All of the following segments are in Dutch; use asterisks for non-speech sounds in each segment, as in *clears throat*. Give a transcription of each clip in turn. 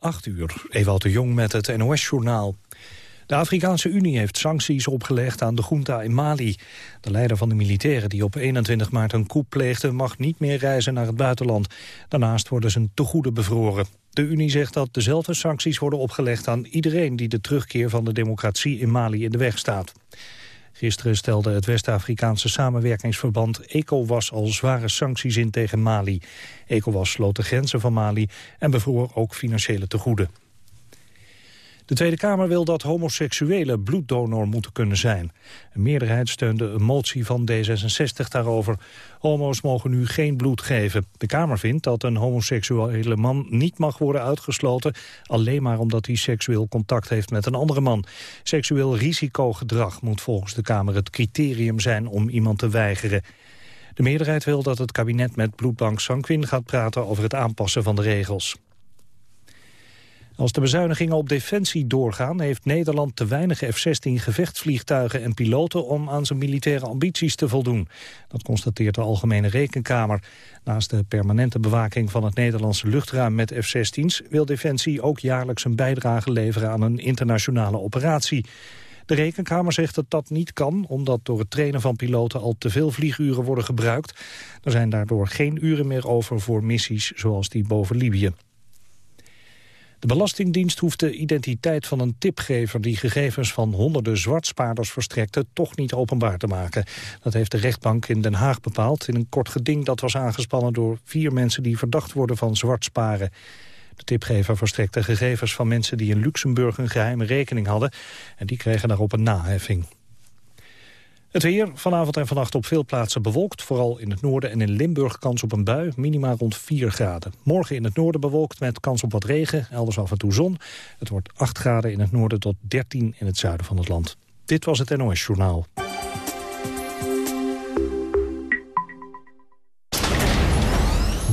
8 uur, Ewout de Jong met het NOS-journaal. De Afrikaanse Unie heeft sancties opgelegd aan de junta in Mali. De leider van de militairen die op 21 maart een coup pleegde... mag niet meer reizen naar het buitenland. Daarnaast worden zijn tegoeden bevroren. De Unie zegt dat dezelfde sancties worden opgelegd aan iedereen... die de terugkeer van de democratie in Mali in de weg staat. Gisteren stelde het West-Afrikaanse samenwerkingsverband ECOWAS al zware sancties in tegen Mali. ECOWAS sloot de grenzen van Mali en bevroor ook financiële tegoeden. De Tweede Kamer wil dat homoseksuelen bloeddonor moeten kunnen zijn. Een meerderheid steunde een motie van D66 daarover. Homo's mogen nu geen bloed geven. De Kamer vindt dat een homoseksuele man niet mag worden uitgesloten... alleen maar omdat hij seksueel contact heeft met een andere man. Seksueel risicogedrag moet volgens de Kamer het criterium zijn om iemand te weigeren. De meerderheid wil dat het kabinet met bloedbank Sanquin gaat praten over het aanpassen van de regels. Als de bezuinigingen op defensie doorgaan... heeft Nederland te weinig F-16 gevechtsvliegtuigen en piloten... om aan zijn militaire ambities te voldoen. Dat constateert de Algemene Rekenkamer. Naast de permanente bewaking van het Nederlandse luchtruim met F-16's... wil Defensie ook jaarlijks een bijdrage leveren aan een internationale operatie. De Rekenkamer zegt dat dat niet kan... omdat door het trainen van piloten al te veel vlieguren worden gebruikt. Er zijn daardoor geen uren meer over voor missies zoals die boven Libië. De Belastingdienst hoeft de identiteit van een tipgever... die gegevens van honderden zwartspaarders verstrekte... toch niet openbaar te maken. Dat heeft de rechtbank in Den Haag bepaald... in een kort geding dat was aangespannen door vier mensen... die verdacht worden van zwartsparen. De tipgever verstrekte gegevens van mensen die in Luxemburg... een geheime rekening hadden en die kregen daarop een naheffing. Het weer vanavond en vannacht op veel plaatsen bewolkt. Vooral in het noorden en in Limburg kans op een bui. Minima rond 4 graden. Morgen in het noorden bewolkt met kans op wat regen. Elders af en toe zon. Het wordt 8 graden in het noorden tot 13 in het zuiden van het land. Dit was het NOS Journaal.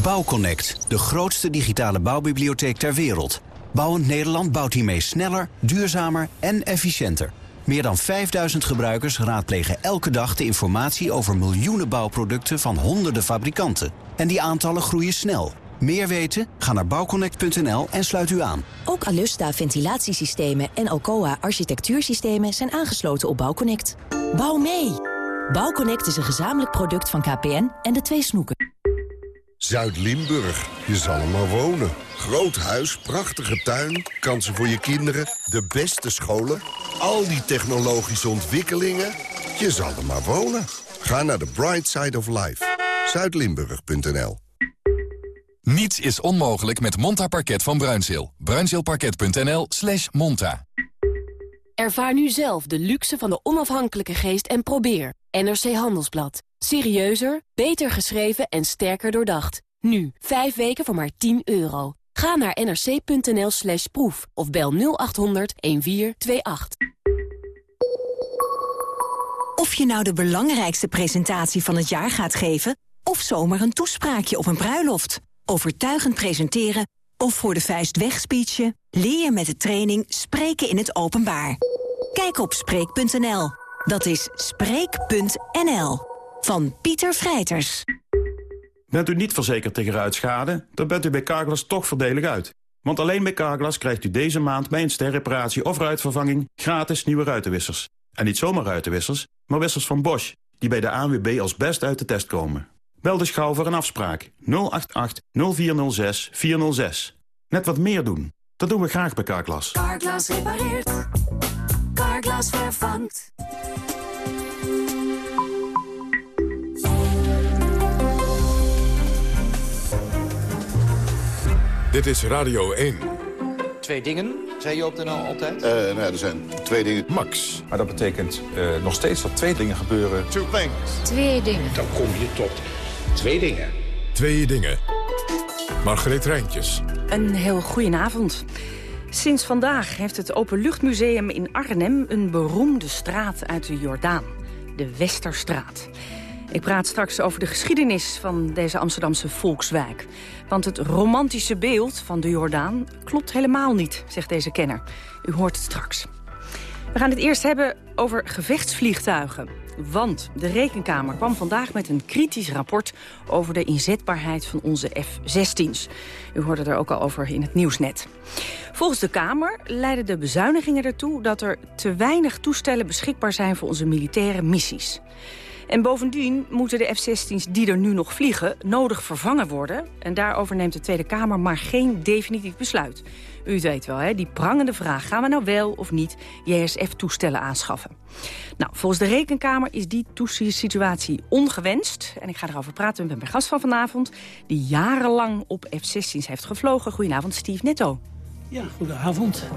Bouwconnect, de grootste digitale bouwbibliotheek ter wereld. Bouwend Nederland bouwt hiermee sneller, duurzamer en efficiënter. Meer dan 5000 gebruikers raadplegen elke dag de informatie over miljoenen bouwproducten van honderden fabrikanten. En die aantallen groeien snel. Meer weten? Ga naar bouwconnect.nl en sluit u aan. Ook Alusta ventilatiesystemen en Alcoa architectuursystemen zijn aangesloten op Bouwconnect. Bouw mee! Bouwconnect is een gezamenlijk product van KPN en de twee snoeken. Zuid-Limburg, je zal er maar wonen. Groot huis, prachtige tuin, kansen voor je kinderen, de beste scholen... al die technologische ontwikkelingen, je zal er maar wonen. Ga naar the Bright Side of Life. Zuidlimburg.nl Niets is onmogelijk met Monta Parket van Bruinzeel. Bruinzeelparket.nl slash monta. Ervaar nu zelf de luxe van de onafhankelijke geest en probeer. NRC Handelsblad. Serieuzer, beter geschreven en sterker doordacht. Nu, 5 weken voor maar 10 euro. Ga naar nrc.nl slash proef of bel 0800 1428. Of je nou de belangrijkste presentatie van het jaar gaat geven... of zomaar een toespraakje op een bruiloft. Overtuigend presenteren of voor de vuist wegspeechen... leer je met de training Spreken in het Openbaar. Kijk op Spreek.nl. Dat is Spreek.nl. Van Pieter Vrijters. Bent u niet verzekerd tegen ruitschade, dan bent u bij Carglass toch voordelig uit. Want alleen bij Carglass krijgt u deze maand bij een sterreparatie of ruitvervanging gratis nieuwe ruitenwissers. En niet zomaar ruitenwissers, maar wissers van Bosch, die bij de ANWB als best uit de test komen. Bel dus gauw voor een afspraak 088 0406 406. Net wat meer doen. Dat doen we graag bij Carglass. Carglass repareert. Carglass vervangt. Dit is Radio 1. Twee dingen, zei je op de nou altijd? Uh, nou, er zijn twee dingen. Max. Maar dat betekent uh, nog steeds dat twee dingen gebeuren. Two things. Twee dingen. Dan kom je tot twee dingen. Twee dingen. Margreet Rijntjes. Een heel goedenavond. Sinds vandaag heeft het Openluchtmuseum in Arnhem... een beroemde straat uit de Jordaan. De Westerstraat. Ik praat straks over de geschiedenis van deze Amsterdamse volkswijk. Want het romantische beeld van de Jordaan klopt helemaal niet, zegt deze kenner. U hoort het straks. We gaan het eerst hebben over gevechtsvliegtuigen. Want de Rekenkamer kwam vandaag met een kritisch rapport... over de inzetbaarheid van onze F-16's. U hoorde er ook al over in het nieuwsnet. Volgens de Kamer leiden de bezuinigingen ertoe... dat er te weinig toestellen beschikbaar zijn voor onze militaire missies. En bovendien moeten de F-16's die er nu nog vliegen nodig vervangen worden. En daarover neemt de Tweede Kamer maar geen definitief besluit. U weet wel, hè, die prangende vraag. Gaan we nou wel of niet JSF-toestellen aanschaffen? Nou, volgens de Rekenkamer is die situatie ongewenst. En ik ga erover praten met mijn gast van vanavond... die jarenlang op F-16's heeft gevlogen. Goedenavond, Steve Netto. Ja, goedenavond.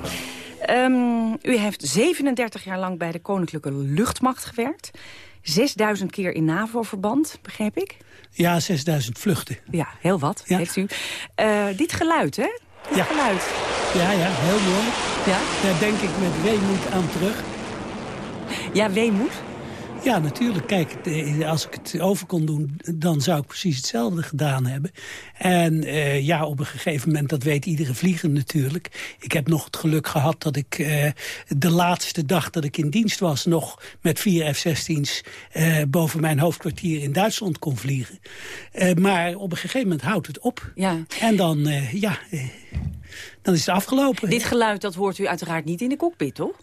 Um, u heeft 37 jaar lang bij de Koninklijke Luchtmacht gewerkt. 6000 keer in NAVO-verband, begreep ik? Ja, 6000 vluchten. Ja, heel wat, ja. heeft u. Uh, dit geluid, hè? Dit ja. geluid. Ja, ja, heel mooi. Ja? Daar denk ik met weemoed aan terug. Ja, weemoed? Ja, natuurlijk. Kijk, als ik het over kon doen, dan zou ik precies hetzelfde gedaan hebben. En uh, ja, op een gegeven moment, dat weet iedere vlieger natuurlijk. Ik heb nog het geluk gehad dat ik uh, de laatste dag dat ik in dienst was... nog met vier F-16's uh, boven mijn hoofdkwartier in Duitsland kon vliegen. maar op een gegeven moment houdt het op. Ja. En dan, ja, dan is het afgelopen. Dit geluid, dat hoort u uiteraard niet in de cockpit, toch?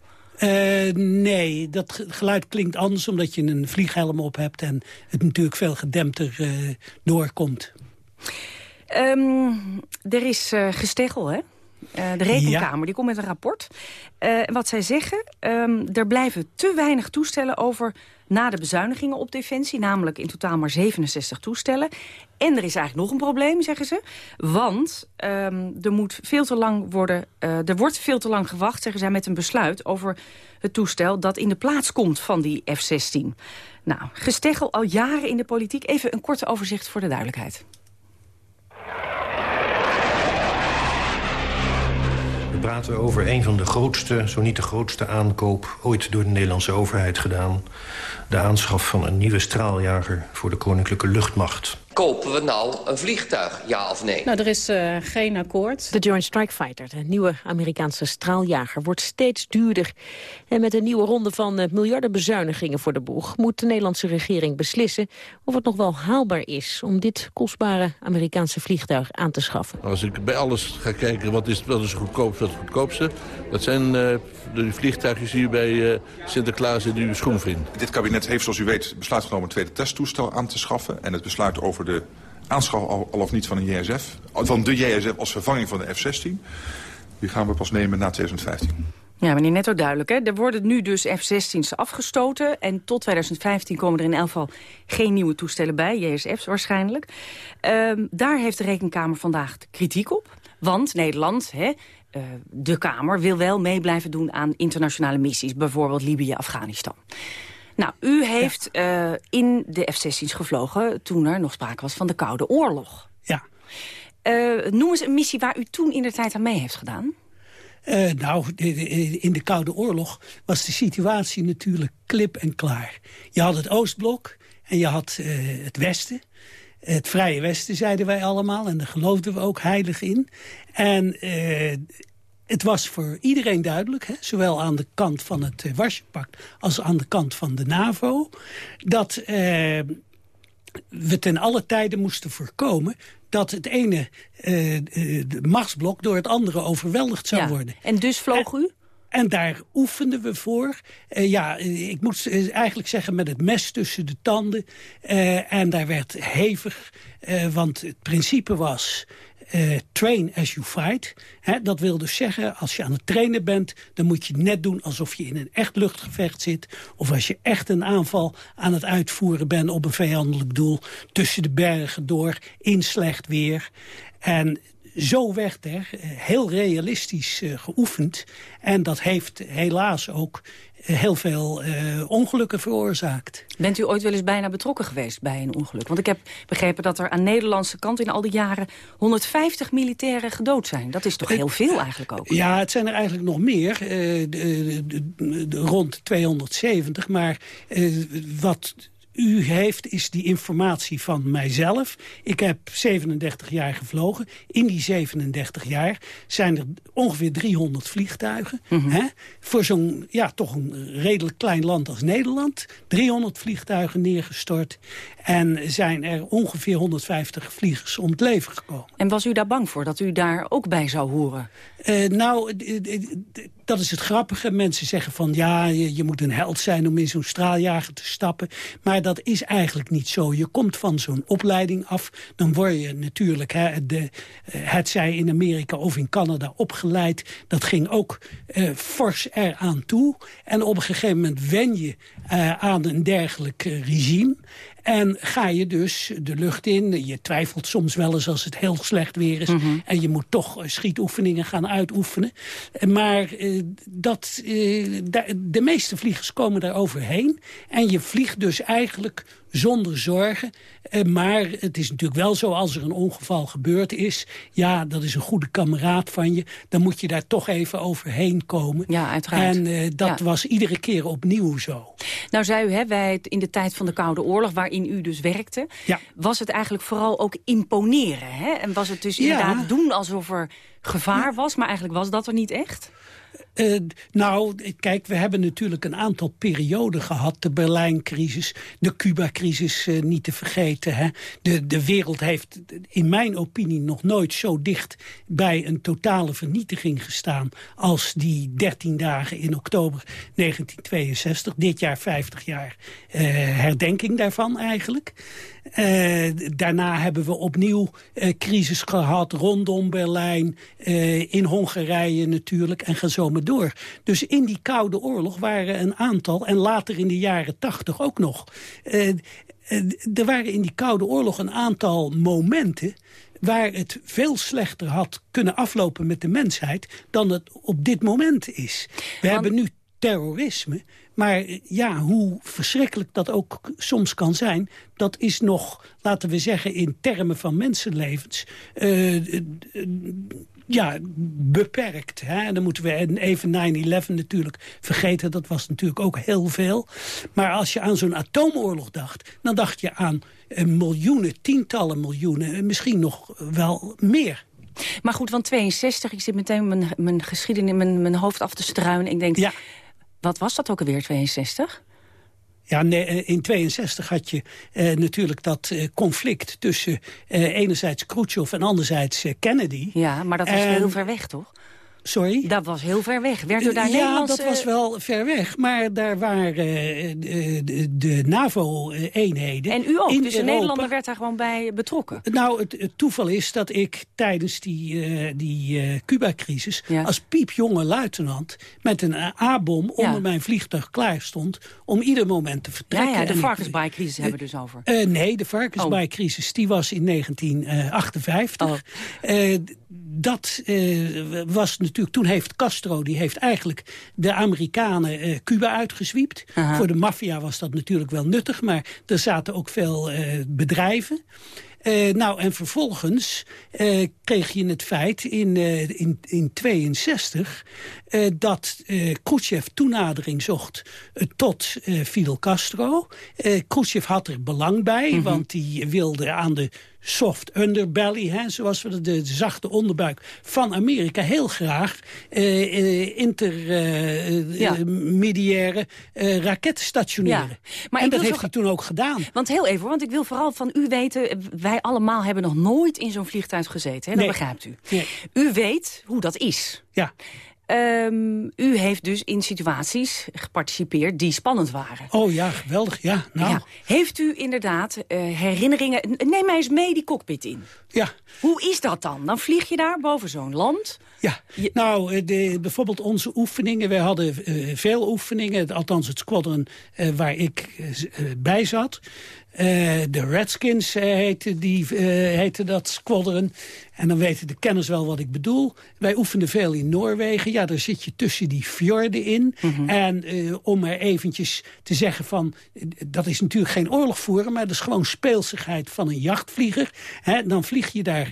Uh, nee, dat geluid klinkt anders omdat je een vlieghelm op hebt... en het natuurlijk veel gedempter uh, doorkomt. Um, er is uh, hè? De Rekenkamer, ja. die komt met een rapport. wat zij zeggen, um, er blijven te weinig toestellen over na de bezuinigingen op Defensie. Namelijk in totaal maar 67 toestellen. En er is eigenlijk nog een probleem, zeggen ze. Want um, er, moet veel te lang worden, uh, er wordt veel te lang gewacht, zeggen zij, met een besluit over het toestel dat in de plaats komt van die F-16. Nou, gesteggel al jaren in de politiek. Even een korte overzicht voor de duidelijkheid. We praten over een van de grootste, zo niet de grootste aankoop... ooit door de Nederlandse overheid gedaan. De aanschaf van een nieuwe straaljager voor de Koninklijke Luchtmacht. Kopen we nou een vliegtuig, ja of nee? Nou, er is uh, geen akkoord. De Joint Strike Fighter, de nieuwe Amerikaanse straaljager, wordt steeds duurder. En met een nieuwe ronde van uh, miljarden bezuinigingen voor de boeg... moet de Nederlandse regering beslissen of het nog wel haalbaar is... om dit kostbare Amerikaanse vliegtuig aan te schaffen. Als ik bij alles ga kijken wat is, wat is goedkoop, wat het goedkoopste... dat zijn uh, de vliegtuigjes die u bij Sinterklaas in uw schoen vindt. Dit kabinet heeft, zoals u weet, besluit genomen... een tweede testtoestel aan te schaffen. En het besluit over de aanschaf al, of niet van een JSF. Van de JSF als vervanging van de F-16. Die gaan we pas nemen na 2015. Ja, meneer Netto duidelijk. Hè? Er worden nu dus F-16's afgestoten. En tot 2015 komen er in elk geval geen nieuwe toestellen bij. JSF's waarschijnlijk. Um, daar heeft de Rekenkamer vandaag kritiek op. Want Nederland, hè, uh, de Kamer, wil wel mee blijven doen aan internationale missies. Bijvoorbeeld Libië, Afghanistan. Nou, u heeft ja. uh, in de F-16's gevlogen toen er nog sprake was van de Koude Oorlog. Ja. Uh, noem eens een missie waar u toen in de tijd aan mee heeft gedaan. Uh, nou, in de Koude Oorlog was de situatie natuurlijk klip en klaar. Je had het Oostblok en je had het Westen. Het Vrije Westen, zeiden wij allemaal. En daar geloofden we ook heilig in. En het was voor iedereen duidelijk, hè, zowel aan de kant van het uh, Warschau-pact als aan de kant van de NAVO, dat uh, we ten alle tijden moesten voorkomen dat het ene uh, de machtsblok door het andere overweldigd zou ja. worden. En dus vloog u? En daar oefenden we voor. Uh, ja, ik moet eigenlijk zeggen met het mes tussen de tanden. Uh, en daar werd hevig, uh, want het principe was... Uh, train as you fight. Dat wil dus zeggen, als je aan het trainen bent... dan moet je net doen alsof je in een echt luchtgevecht zit. Of als je echt een aanval aan het uitvoeren bent op een vijandelijk doel... tussen de bergen door, in slecht weer. En zo werd er heel realistisch uh, geoefend. En dat heeft helaas ook heel veel uh, ongelukken veroorzaakt. Bent u ooit wel eens bijna betrokken geweest bij een ongeluk? Want ik heb begrepen dat er aan de Nederlandse kant in al die jaren 150 militairen gedood zijn. Dat is toch heel veel eigenlijk ook? Ja, het zijn er eigenlijk nog meer. Uh, de, de, de, rond 270. Maar uh, wat u heeft is die informatie van mijzelf. Ik heb 37 jaar gevlogen. In die 37 jaar zijn er ongeveer 300 vliegtuigen. Mhm. hè? Voor zo'n, ja, toch een redelijk klein land als Nederland. 300 vliegtuigen neergestort. En zijn er ongeveer 150 vliegers om het leven gekomen. En was u daar bang voor, dat u daar ook bij zou horen? Uh, nou, dat is het grappige. Mensen zeggen van ja, je, je moet een held zijn om in zo'n straaljager te stappen. Maar dat is eigenlijk niet zo. Je komt van zo'n opleiding af. Dan word je natuurlijk, hè, de, het zij in Amerika of in Canada opgeleid. Dat ging ook uh, fors eraan toe. En op een gegeven moment wen je uh, aan een dergelijk regime. En ga je dus de lucht in. Je twijfelt soms wel eens als het heel slecht weer is. Mhm. En je moet toch schietoefeningen gaan uitoefenen. Maar uh, dat, uh, de meeste vliegers komen daar overheen. En je vliegt dus eigenlijk zonder zorgen. Uh, maar het is natuurlijk wel zo, als er een ongeval gebeurd is... ja, dat is een goede kameraad van je... dan moet je daar toch even overheen komen. Ja, uiteraard. En uh, dat Ja. was iedere keer opnieuw zo. Nou zei u, hè, wij in de tijd van de Koude Oorlog, waarin u dus werkte... Ja. was het eigenlijk vooral ook imponeren. Hè? En was het dus Ja. inderdaad doen alsof er gevaar was... maar eigenlijk was dat er niet echt? Uh, nou, kijk, we hebben natuurlijk een aantal perioden gehad. De Berlijncrisis, de Cuba-crisis uh, niet te vergeten. Hè. De, de wereld heeft in mijn opinie nog nooit zo dicht bij een totale vernietiging gestaan... als die 13 dagen in oktober 1962. Dit jaar 50 jaar uh, herdenking daarvan eigenlijk. Uh, daarna hebben we opnieuw uh, crisis gehad rondom Berlijn, uh, in Hongarije natuurlijk en ga zo maar door. Dus in die Koude Oorlog waren een aantal, en later in de jaren tachtig ook nog... er waren in die Koude Oorlog een aantal momenten waar het veel slechter had kunnen aflopen met de mensheid dan het op dit moment is. We Want... hebben nu terrorisme. Maar ja, hoe verschrikkelijk dat ook soms kan zijn... dat is nog, laten we zeggen, in termen van mensenlevens... Uh, uh, ja, beperkt. Hè? En dan moeten we even 9-11 natuurlijk vergeten. Dat was natuurlijk ook heel veel. Maar als je aan zo'n atoomoorlog dacht... dan dacht je aan uh, miljoenen, tientallen miljoenen... misschien nog wel meer. Maar goed, want 62, ik zit meteen mijn, mijn geschiedenis... Mijn, mijn hoofd af te struinen. Ik denk, ja. Wat was dat ook alweer, 62? Ja, nee, in 62 had je uh, natuurlijk dat uh, conflict tussen uh, enerzijds Khrushchev en anderzijds Kennedy. Ja, maar dat was en... heel ver weg, toch? Sorry? Dat was heel ver weg. Werd er daar ja, Nederlandse... dat was wel ver weg. Maar daar waren uh, de, de NAVO-eenheden. En u ook, in dus een Europa. Nederlander werd daar gewoon bij betrokken? Nou, het, het toeval is dat ik tijdens die, uh, die uh, Cuba-crisis... Ja. als piepjonge luitenant met een A-bom onder ja. mijn vliegtuig klaar stond... om ieder moment te vertrekken. Ja, ja de varkensbaai-crisis hebben we dus over. nee, de varkensbaai-crisis die was in 1958. Oh. Dat was natuurlijk... Toen heeft Castro, die heeft eigenlijk de Amerikanen uh, Cuba uitgezwiept. Aha. Voor de maffia was dat natuurlijk wel nuttig, maar er zaten ook veel uh, bedrijven. Uh, nou, en vervolgens uh, kreeg je het feit in, uh, in, in 62 dat Khrushchev toenadering zocht tot Fidel Castro. Khrushchev had er belang bij, mm -hmm. want die wilde aan de soft underbelly, hè, zoals we de, de zachte onderbuik van Amerika heel graag uh, intermediaire ja. raketten stationeren. Ja. Maar en dat heeft hij toen ook gedaan. Want heel even, want ik wil vooral van u weten, wij allemaal hebben nog nooit in zo'n vliegtuig gezeten, hè? dat nee. begrijpt u. Nee. U weet hoe dat is. Ja. Um, u heeft dus in situaties geparticipeerd die spannend waren. Oh ja, geweldig. Ja, nou. Ja. Heeft u inderdaad uh, herinneringen... Neem mij eens mee die cockpit in. Ja. Hoe is dat dan? Dan vlieg je daar boven zo'n land... Ja, je... nou, de, bijvoorbeeld onze oefeningen. Wij hadden uh, veel oefeningen, althans het squadron uh, waar ik bij zat. De Redskins heette, die, heette dat squadron. En dan weten de kenners wel wat ik bedoel. Wij oefenden veel in Noorwegen. Ja, daar zit je tussen die fjorden in. Mhm. En om er eventjes te zeggen van... dat is natuurlijk geen oorlog voeren... maar dat is gewoon speelsigheid van een jachtvlieger. dan vlieg je daar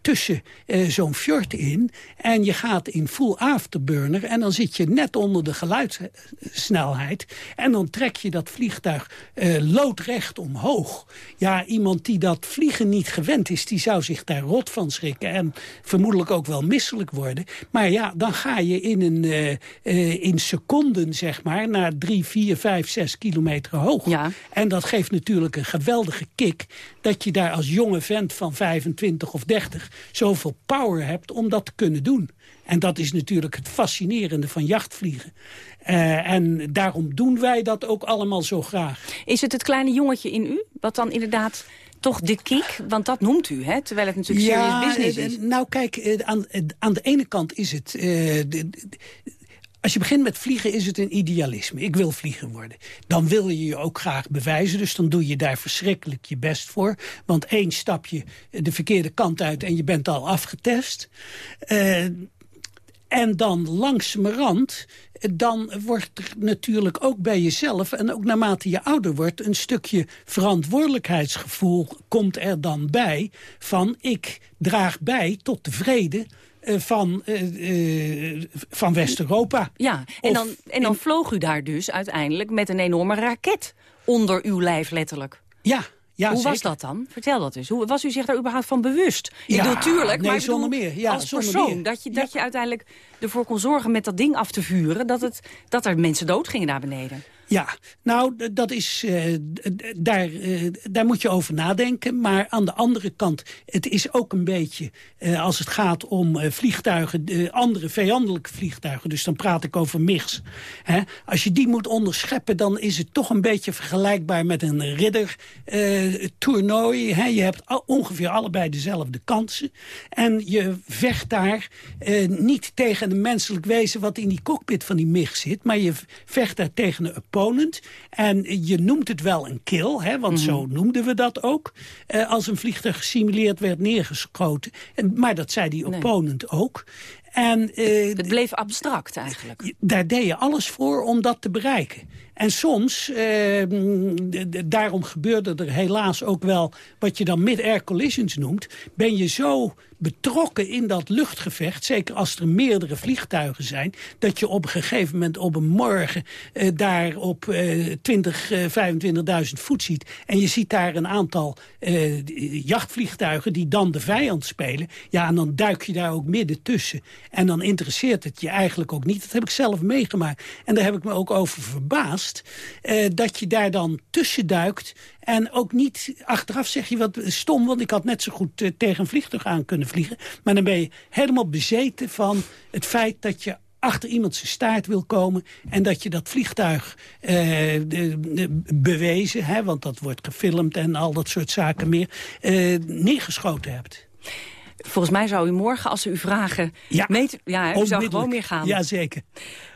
tussen zo'n fjord in... en je gaat in full afterburner... en dan zit je net onder de geluidssnelheid... en dan trek je dat vliegtuig loodrecht omhoog. Ja, iemand die dat vliegen niet gewend is... die zou zich daar rot van schrikken en vermoedelijk ook wel misselijk worden. Maar ja, dan ga je in, een, uh, uh, in seconden, zeg maar, naar drie, vier, vijf, zes kilometer hoog. Ja. En dat geeft natuurlijk een geweldige kick dat je daar als jonge vent van 25 of 30 zoveel power hebt om dat te kunnen doen. En dat is natuurlijk het fascinerende van jachtvliegen. Uh, en daarom doen wij dat ook allemaal zo graag. Is het het kleine jongetje in u, wat dan inderdaad toch de kiek? Want dat noemt u, hè? terwijl het natuurlijk ja, serious business is. Nou kijk, eh, aan, eh, aan de ene kant is het... Uh, als je begint met vliegen is het een idealisme. Ik wil vlieger worden. Dan wil je je ook graag bewijzen. Dus dan doe je daar verschrikkelijk je best voor. Want één stapje de verkeerde kant uit en je bent al afgetest. Uh, en dan langzamerhand dan wordt er natuurlijk ook bij jezelf... en ook naarmate je ouder wordt... een stukje verantwoordelijkheidsgevoel komt er dan bij... van ik draag bij tot de vrede uh, van, uh, van West-Europa. Ja, en, dan, en dan vloog u daar dus uiteindelijk met een enorme raket onder uw lijf letterlijk. Ja, ja, Hoe was dat dan? Vertel dat eens. Hoe was u zich daar überhaupt van bewust? Ik ja, tuurlijk, nee, maar zonder meer. Ja, als persoon. Dat, je, dat je uiteindelijk ervoor kon zorgen met dat ding af te vuren... dat, het, dat er mensen doodgingen daar beneden. Ja, nou, dat is, uh, daar, uh, daar moet je over nadenken. Maar aan de andere kant, het is ook een beetje... Uh, als het gaat om vliegtuigen, andere vijandelijke vliegtuigen... dus dan praat ik over MIGs. Hè, als je die moet onderscheppen, dan is het toch een beetje vergelijkbaar... met een ridder-toernooi. je hebt ongeveer allebei dezelfde kansen. En je vecht daar niet tegen een menselijk wezen... wat in die cockpit van die MIG zit... maar je vecht daar tegen een En je noemt het wel een kill, hè, want zo mhm. noemden we dat ook. Uh, als een vliegtuig gesimuleerd werd neergeschoten. En, maar dat zei die opponent ook. En, uh, het bleef abstract eigenlijk. Daar deed je alles voor om dat te bereiken. En soms, eh, daarom gebeurde er helaas ook wel wat je dan mid-air collisions noemt... ben je zo betrokken in dat luchtgevecht, zeker als er meerdere vliegtuigen zijn... dat je op een gegeven moment op een morgen eh, daar op eh, 20, uh, 25.000 voet ziet... en je ziet daar een aantal eh, jachtvliegtuigen die dan de vijand spelen... ja, en dan duik je daar ook midden tussen. En dan interesseert het je eigenlijk ook niet. Dat heb ik zelf meegemaakt. En daar heb ik me ook over verbaasd uh, dat je daar dan tussen duikt. En ook niet, achteraf zeg je wat stom, want ik had net zo goed uh, tegen een vliegtuig aan kunnen vliegen. Maar dan ben je helemaal bezeten van het feit dat je achter iemand zijn staart wil komen... en dat je dat vliegtuig de, bewezen, hè, want dat wordt gefilmd en al dat soort zaken meer, uh, neergeschoten hebt. Volgens mij zou u morgen, als ze u vragen... Ja, ja u zou gewoon meer gaan. Ja, zeker.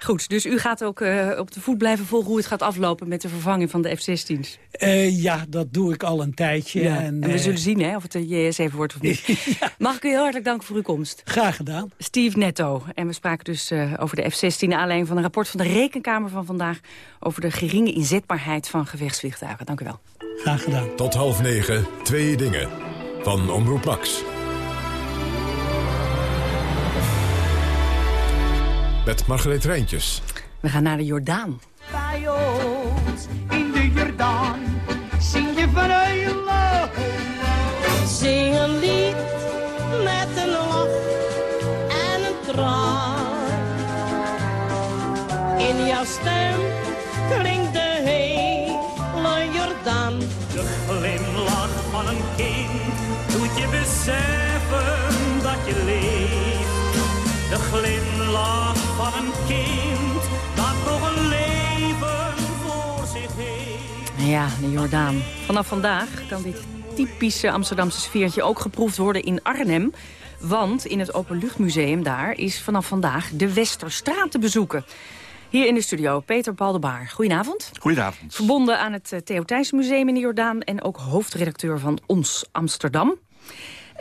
Goed, dus u gaat ook uh, op de voet blijven volgen... hoe het gaat aflopen met de vervanging van de F-16's? Uh, ja, dat doe ik al een tijdje. Ja. En, en, we uh, zullen zien hè, of het de JS7 wordt of niet. *laughs* ja. Mag ik u heel hartelijk danken voor uw komst. Graag gedaan. Steve Netto. En we spraken dus over de F-16... naar aanleiding van een rapport van de Rekenkamer van vandaag... over de geringe inzetbaarheid van gevechtsvliegtuigen. Dank u wel. Graag gedaan. Tot half negen, twee dingen. Van Omroep Max. Met Margreet Rijntjes. We gaan naar de Jordaan. Bij ons in de Jordaan zing je van Zing een lied met een lach en een traan. In jouw stem een kind dat nog een leven voor zich heeft. Ja, de Jordaan. Vanaf vandaag kan dit typische Amsterdamse sfeertje ook geproefd worden in Arnhem. Want in het Openluchtmuseum daar is vanaf vandaag de Westerstraat te bezoeken. Hier in de studio Peter Paul de Baar. Goedenavond. Goedenavond. Verbonden aan het uh, Theo Thijssen Museum in de Jordaan... en ook hoofdredacteur van Ons Amsterdam.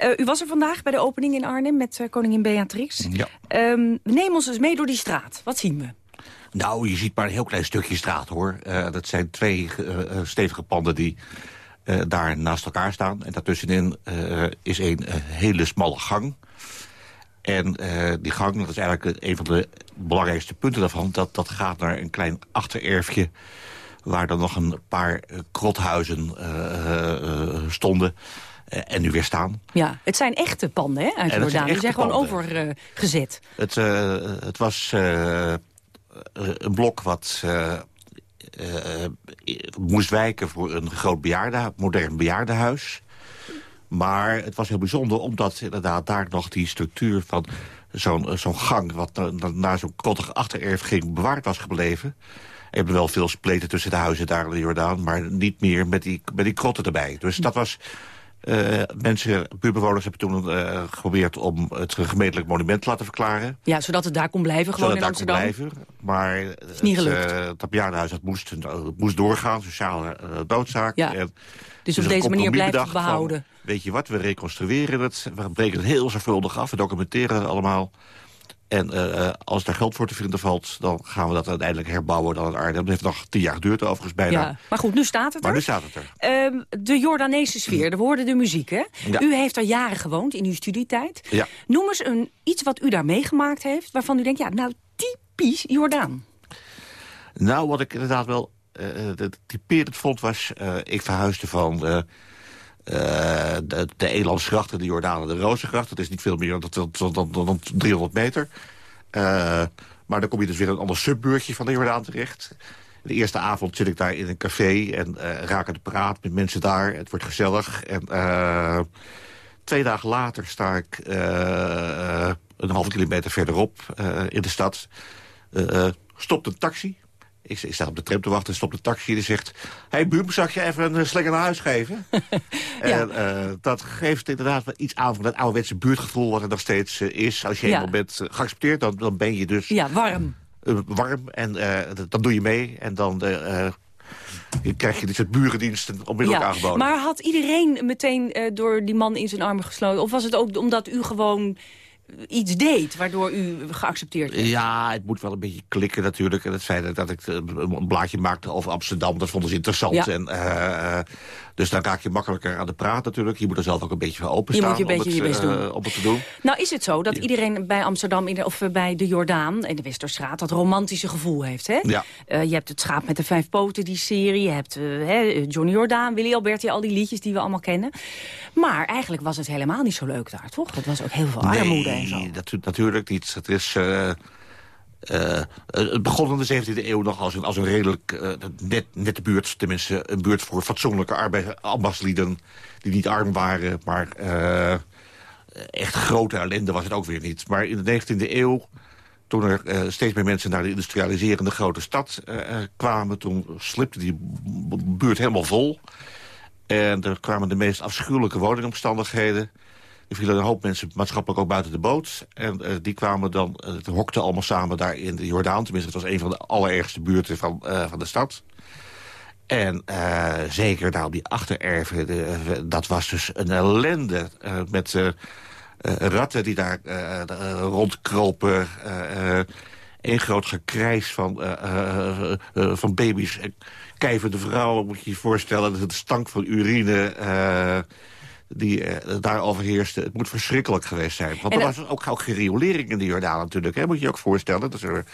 Uh, u was er vandaag bij de opening in Arnhem met uh, koningin Beatrix. Ja. Um, neem ons eens mee door die straat. Wat zien we? Nou, je ziet maar een heel klein stukje straat, hoor. Uh, dat zijn twee stevige panden die daar naast elkaar staan. En daartussenin is een hele smalle gang... En die gang, dat is eigenlijk een van de belangrijkste punten daarvan... dat, dat gaat naar een klein achtererfje... waar dan nog een paar krothuizen stonden en nu weer staan. Ja, het zijn echte panden hè, uit Jordaan. Die zijn gewoon overgezet. het, het was een blok wat... moest wijken voor een groot bejaarde, modern bejaardenhuis. Maar het was heel bijzonder omdat inderdaad daar nog die structuur van zo'n zo'n gang... wat naar na zo'n krottig achtererf ging bewaard was gebleven. Er hebben wel veel spleten tussen de huizen daar in de Jordaan... maar niet meer met die, met die krotten erbij. Dus dat was... Uh, mensen, buurbewoners hebben toen uh, geprobeerd om het gemeentelijk monument te laten verklaren. Ja, zodat het daar kon blijven, gewoon zodat in Amsterdam. Kon blijven, maar het, is niet gelukt. Uh, het bejaardenhuis dat moest, het moest doorgaan, sociale doodzaak. Ja. En, dus op deze manier blijft het behouden. Van, weet je wat, we reconstrueren het, we breken het heel zorgvuldig af, we documenteren het allemaal. En uh, als daar geld voor te vinden valt, dan gaan we dat uiteindelijk herbouwen dan het Arnhem. Dat heeft nog tien jaar geduurd overigens bijna. Ja, maar goed, nu staat het maar er. nu staat het er. Uh, de Jordaanese sfeer, we hoorden de muziek, hè? Ja. U heeft er jaren gewoond in uw studietijd. Ja. Noem eens een, iets wat u daar meegemaakt heeft, waarvan u denkt, ja, nou, typisch Jordaan. Nou, wat ik inderdaad wel uh, typerend vond was... Ik verhuisde van de, de Elandsgracht en de Jordaan en de Rozengracht. Dat is niet veel meer dan, dan, dan, dan 300 meter. maar dan kom je dus weer een ander subbuurtje van de Jordaan terecht. De eerste avond zit ik daar in een café en raak aan de praat met mensen daar. Het wordt gezellig. En twee dagen later sta ik een halve kilometer verderop in de stad. stopt een taxi ik, ik, sta op de tram te wachten, stopt de taxi en zegt... hey, Buum, zag je even een slinger naar huis geven? *laughs* ja. En uh, dat geeft inderdaad wel iets aan van dat ouderwetse buurtgevoel... wat er nog steeds uh, is. Als je ja. eenmaal bent geaccepteerd, dan, dan ben je dus... Ja, warm. warm en dan doe je mee en dan... krijg je dit soort burendiensten onmiddellijk ja, aangeboden. Maar had iedereen meteen door die man in zijn armen gesloten? Of was het ook omdat u gewoon iets deed waardoor u geaccepteerd werd? Ja, het moet wel een beetje klikken natuurlijk. En het feit dat ik een blaadje maakte over Amsterdam, dat vonden ze interessant. Ja. En, uh, dus dan raak je makkelijker aan de praat natuurlijk. Je moet er zelf ook een beetje voor openstaan je moet je een beetje om, het, je best uh, doen. om het te doen. Nou is het zo dat iedereen bij Amsterdam in de, of bij de Jordaan en de Westerstraat dat romantische gevoel heeft. Hè? Ja. Uh, je hebt het Schaap met de Vijf Poten, die serie. Je hebt Johnny Jordaan, Willy Alberti, al die liedjes die we allemaal kennen. Maar eigenlijk was het helemaal niet zo leuk daar, toch? Het was ook heel veel nee, armoede en zo. Dat, natuurlijk niet. Het is... Uh, uh, het begon in de 17e eeuw nog als een, als een redelijk uh, net, nette buurt. Tenminste, een buurt voor fatsoenlijke arbeidslieden die niet arm waren. Maar uh, echt grote ellende was het ook weer niet. Maar in de 19e eeuw, toen er steeds meer mensen naar de industrialiserende grote stad kwamen... toen slipte die buurt helemaal vol. En er kwamen de meest afschuwelijke woningomstandigheden... Er vielen een hoop mensen maatschappelijk ook buiten de boot. En uh, die kwamen dan, uh, het hokten allemaal samen daar in de Jordaan. Tenminste, het was een van de allerergste buurten van, uh, van de stad. En zeker daar op die achtererven, de, dat was dus een ellende. met ratten die daar rondkropen. een groot gekrijs van, van baby's. Kijvende vrouwen, moet je je voorstellen. Het stank van urine die uh, daar overheerste. Het moet verschrikkelijk geweest zijn. Want er was ook, ook geriolering in de Jordaan natuurlijk. Hè? Moet je je ook voorstellen. Dat er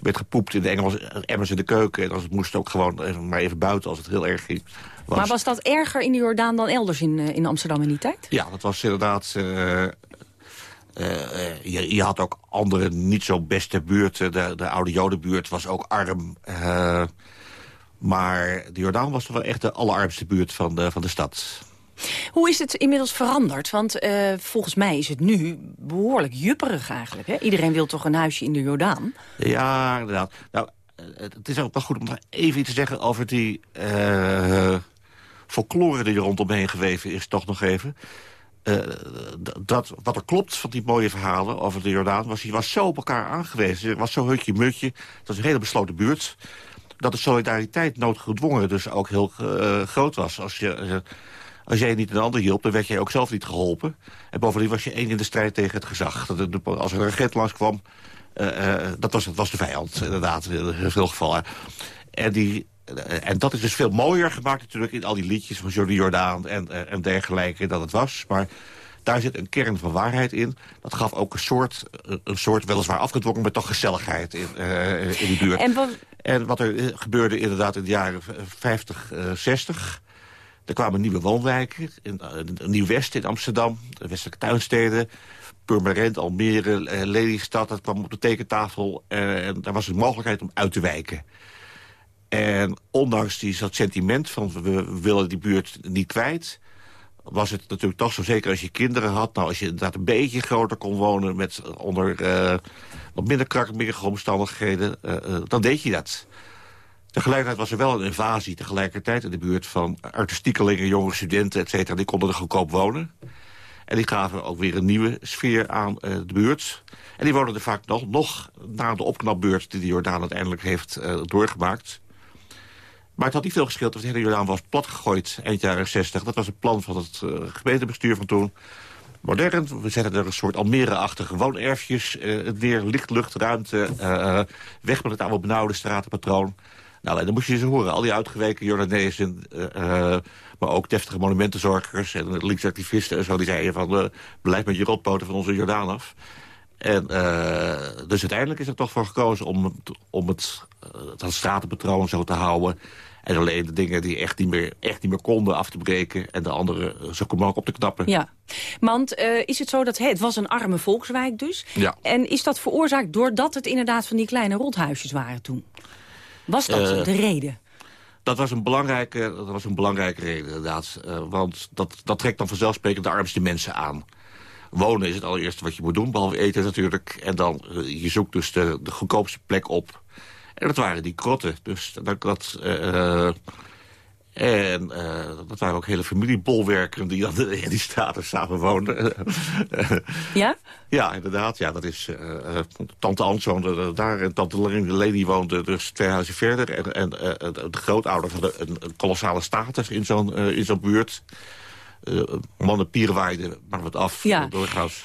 werd gepoept in de Engelse emmers in de keuken. En als het moest ook gewoon even, maar even buiten als het heel erg ging. Was. Maar was dat erger in de Jordaan dan elders in, in Amsterdam in die tijd? Ja, dat was inderdaad... Uh, je, je, had ook andere niet zo beste buurten. De, de oude Jodenbuurt was ook arm. maar de Jordaan was toch wel echt de allerarmste buurt van de, van de stad. Hoe is het inmiddels veranderd? Want uh, volgens mij is het nu behoorlijk jupperig eigenlijk. Hè? Iedereen wil toch een huisje in de Jordaan? Ja, inderdaad. Nou, het is ook wel goed om nog even iets te zeggen over die uh, folklore die er rondomheen geweven is, toch nog even. eh, dat, wat er klopt van die mooie verhalen over de Jordaan... was hij was zo op elkaar aangewezen. Het was zo hutje-mutje. Het was een hele besloten buurt. Dat de solidariteit noodgedwongen dus ook heel eh, groot was. Als, je, eh, als jij niet een ander hielp, dan werd jij ook zelf niet geholpen. En bovendien was je één in de strijd tegen het gezag. Dat, als er een regent langskwam, eh, dat, was, dat was de vijand, inderdaad, in veel gevallen. En die... eh, En dat is dus veel mooier gemaakt natuurlijk in al die liedjes van Jordi Jordaan en, en dergelijke dan het was. Maar daar zit een kern van waarheid in. Dat gaf ook een soort, een soort weliswaar afgedwongen, maar toch gezelligheid in, eh, in die buurt. En wat, En wat er gebeurde inderdaad in de jaren v- 50, eh, 60... Er kwamen nieuwe woonwijken, eh, Nieuw-West in Amsterdam, de westelijke tuinsteden... Purmerend, Almere, eh, Lelystad, dat kwam op de tekentafel. eh, en daar was een mogelijkheid om uit te wijken. En ondanks die, dat sentiment van we, willen die buurt niet kwijt... was het natuurlijk toch zo zeker als je kinderen had. Nou, als je inderdaad een beetje groter kon wonen... met onder wat minder krakkemierige omstandigheden, eh, dan deed je dat. Tegelijkertijd was er wel een invasie tegelijkertijd in de buurt van artistiekelingen, jonge studenten, et cetera. Die konden er goedkoop wonen. En die gaven ook weer een nieuwe sfeer aan eh, de buurt. En die woonden er vaak nog, nog na de opknapbeurt die de Jordaan uiteindelijk heeft eh, doorgemaakt. Maar het had niet veel gescheeld, want de hele Jordaan was platgegooid eind jaren 60. Dat was het plan van het eh, gemeentebestuur van toen. Modern, we zetten er een soort Almere-achtige woonerfjes neer. Licht, lucht, ruimte, eh, weg met het oude benauwde stratenpatroon. Nou, en dan moest je ze horen. Al die uitgeweken Jordanezen, eh, eh, maar ook deftige monumentenzorgers... en linksactivisten en zo, die zeiden van... eh blijf met je rotpoten van onze Jordaan af. En dus uiteindelijk is er toch voor gekozen om, het- om het, het stratenpatroon zo te houden... en alleen de dingen die echt niet meer, echt niet meer konden af te breken... en de andere zo mogelijk op te knappen. ja. Want is het zo dat het was een arme volkswijk dus? Ja. En is dat veroorzaakt doordat het inderdaad van die kleine rothuisjes waren toen? Was dat Eh, de reden? Dat was een belangrijke, dat was een belangrijke reden, inderdaad. Eh, want dat, dat trekt dan vanzelfsprekend de armste mensen aan. Wonen is het allereerste wat je moet doen, behalve eten natuurlijk. En dan, eh, je zoekt dus de, de goedkoopste plek op. En dat waren die krotten. Dus dat... dat en eh, dat waren ook hele familiebolwerken die dan in die straten samen woonden. Ja? *laughs* Ja, inderdaad. Ja, dat is, eh, eh, tante Ans woonde daar en tante Leni woonde dus twee huizen verder. En, en de grootouder van de, een, een kolossale status in zo'n in zo'n buurt. Eh mannen pierweiden, maar wat af, Ja.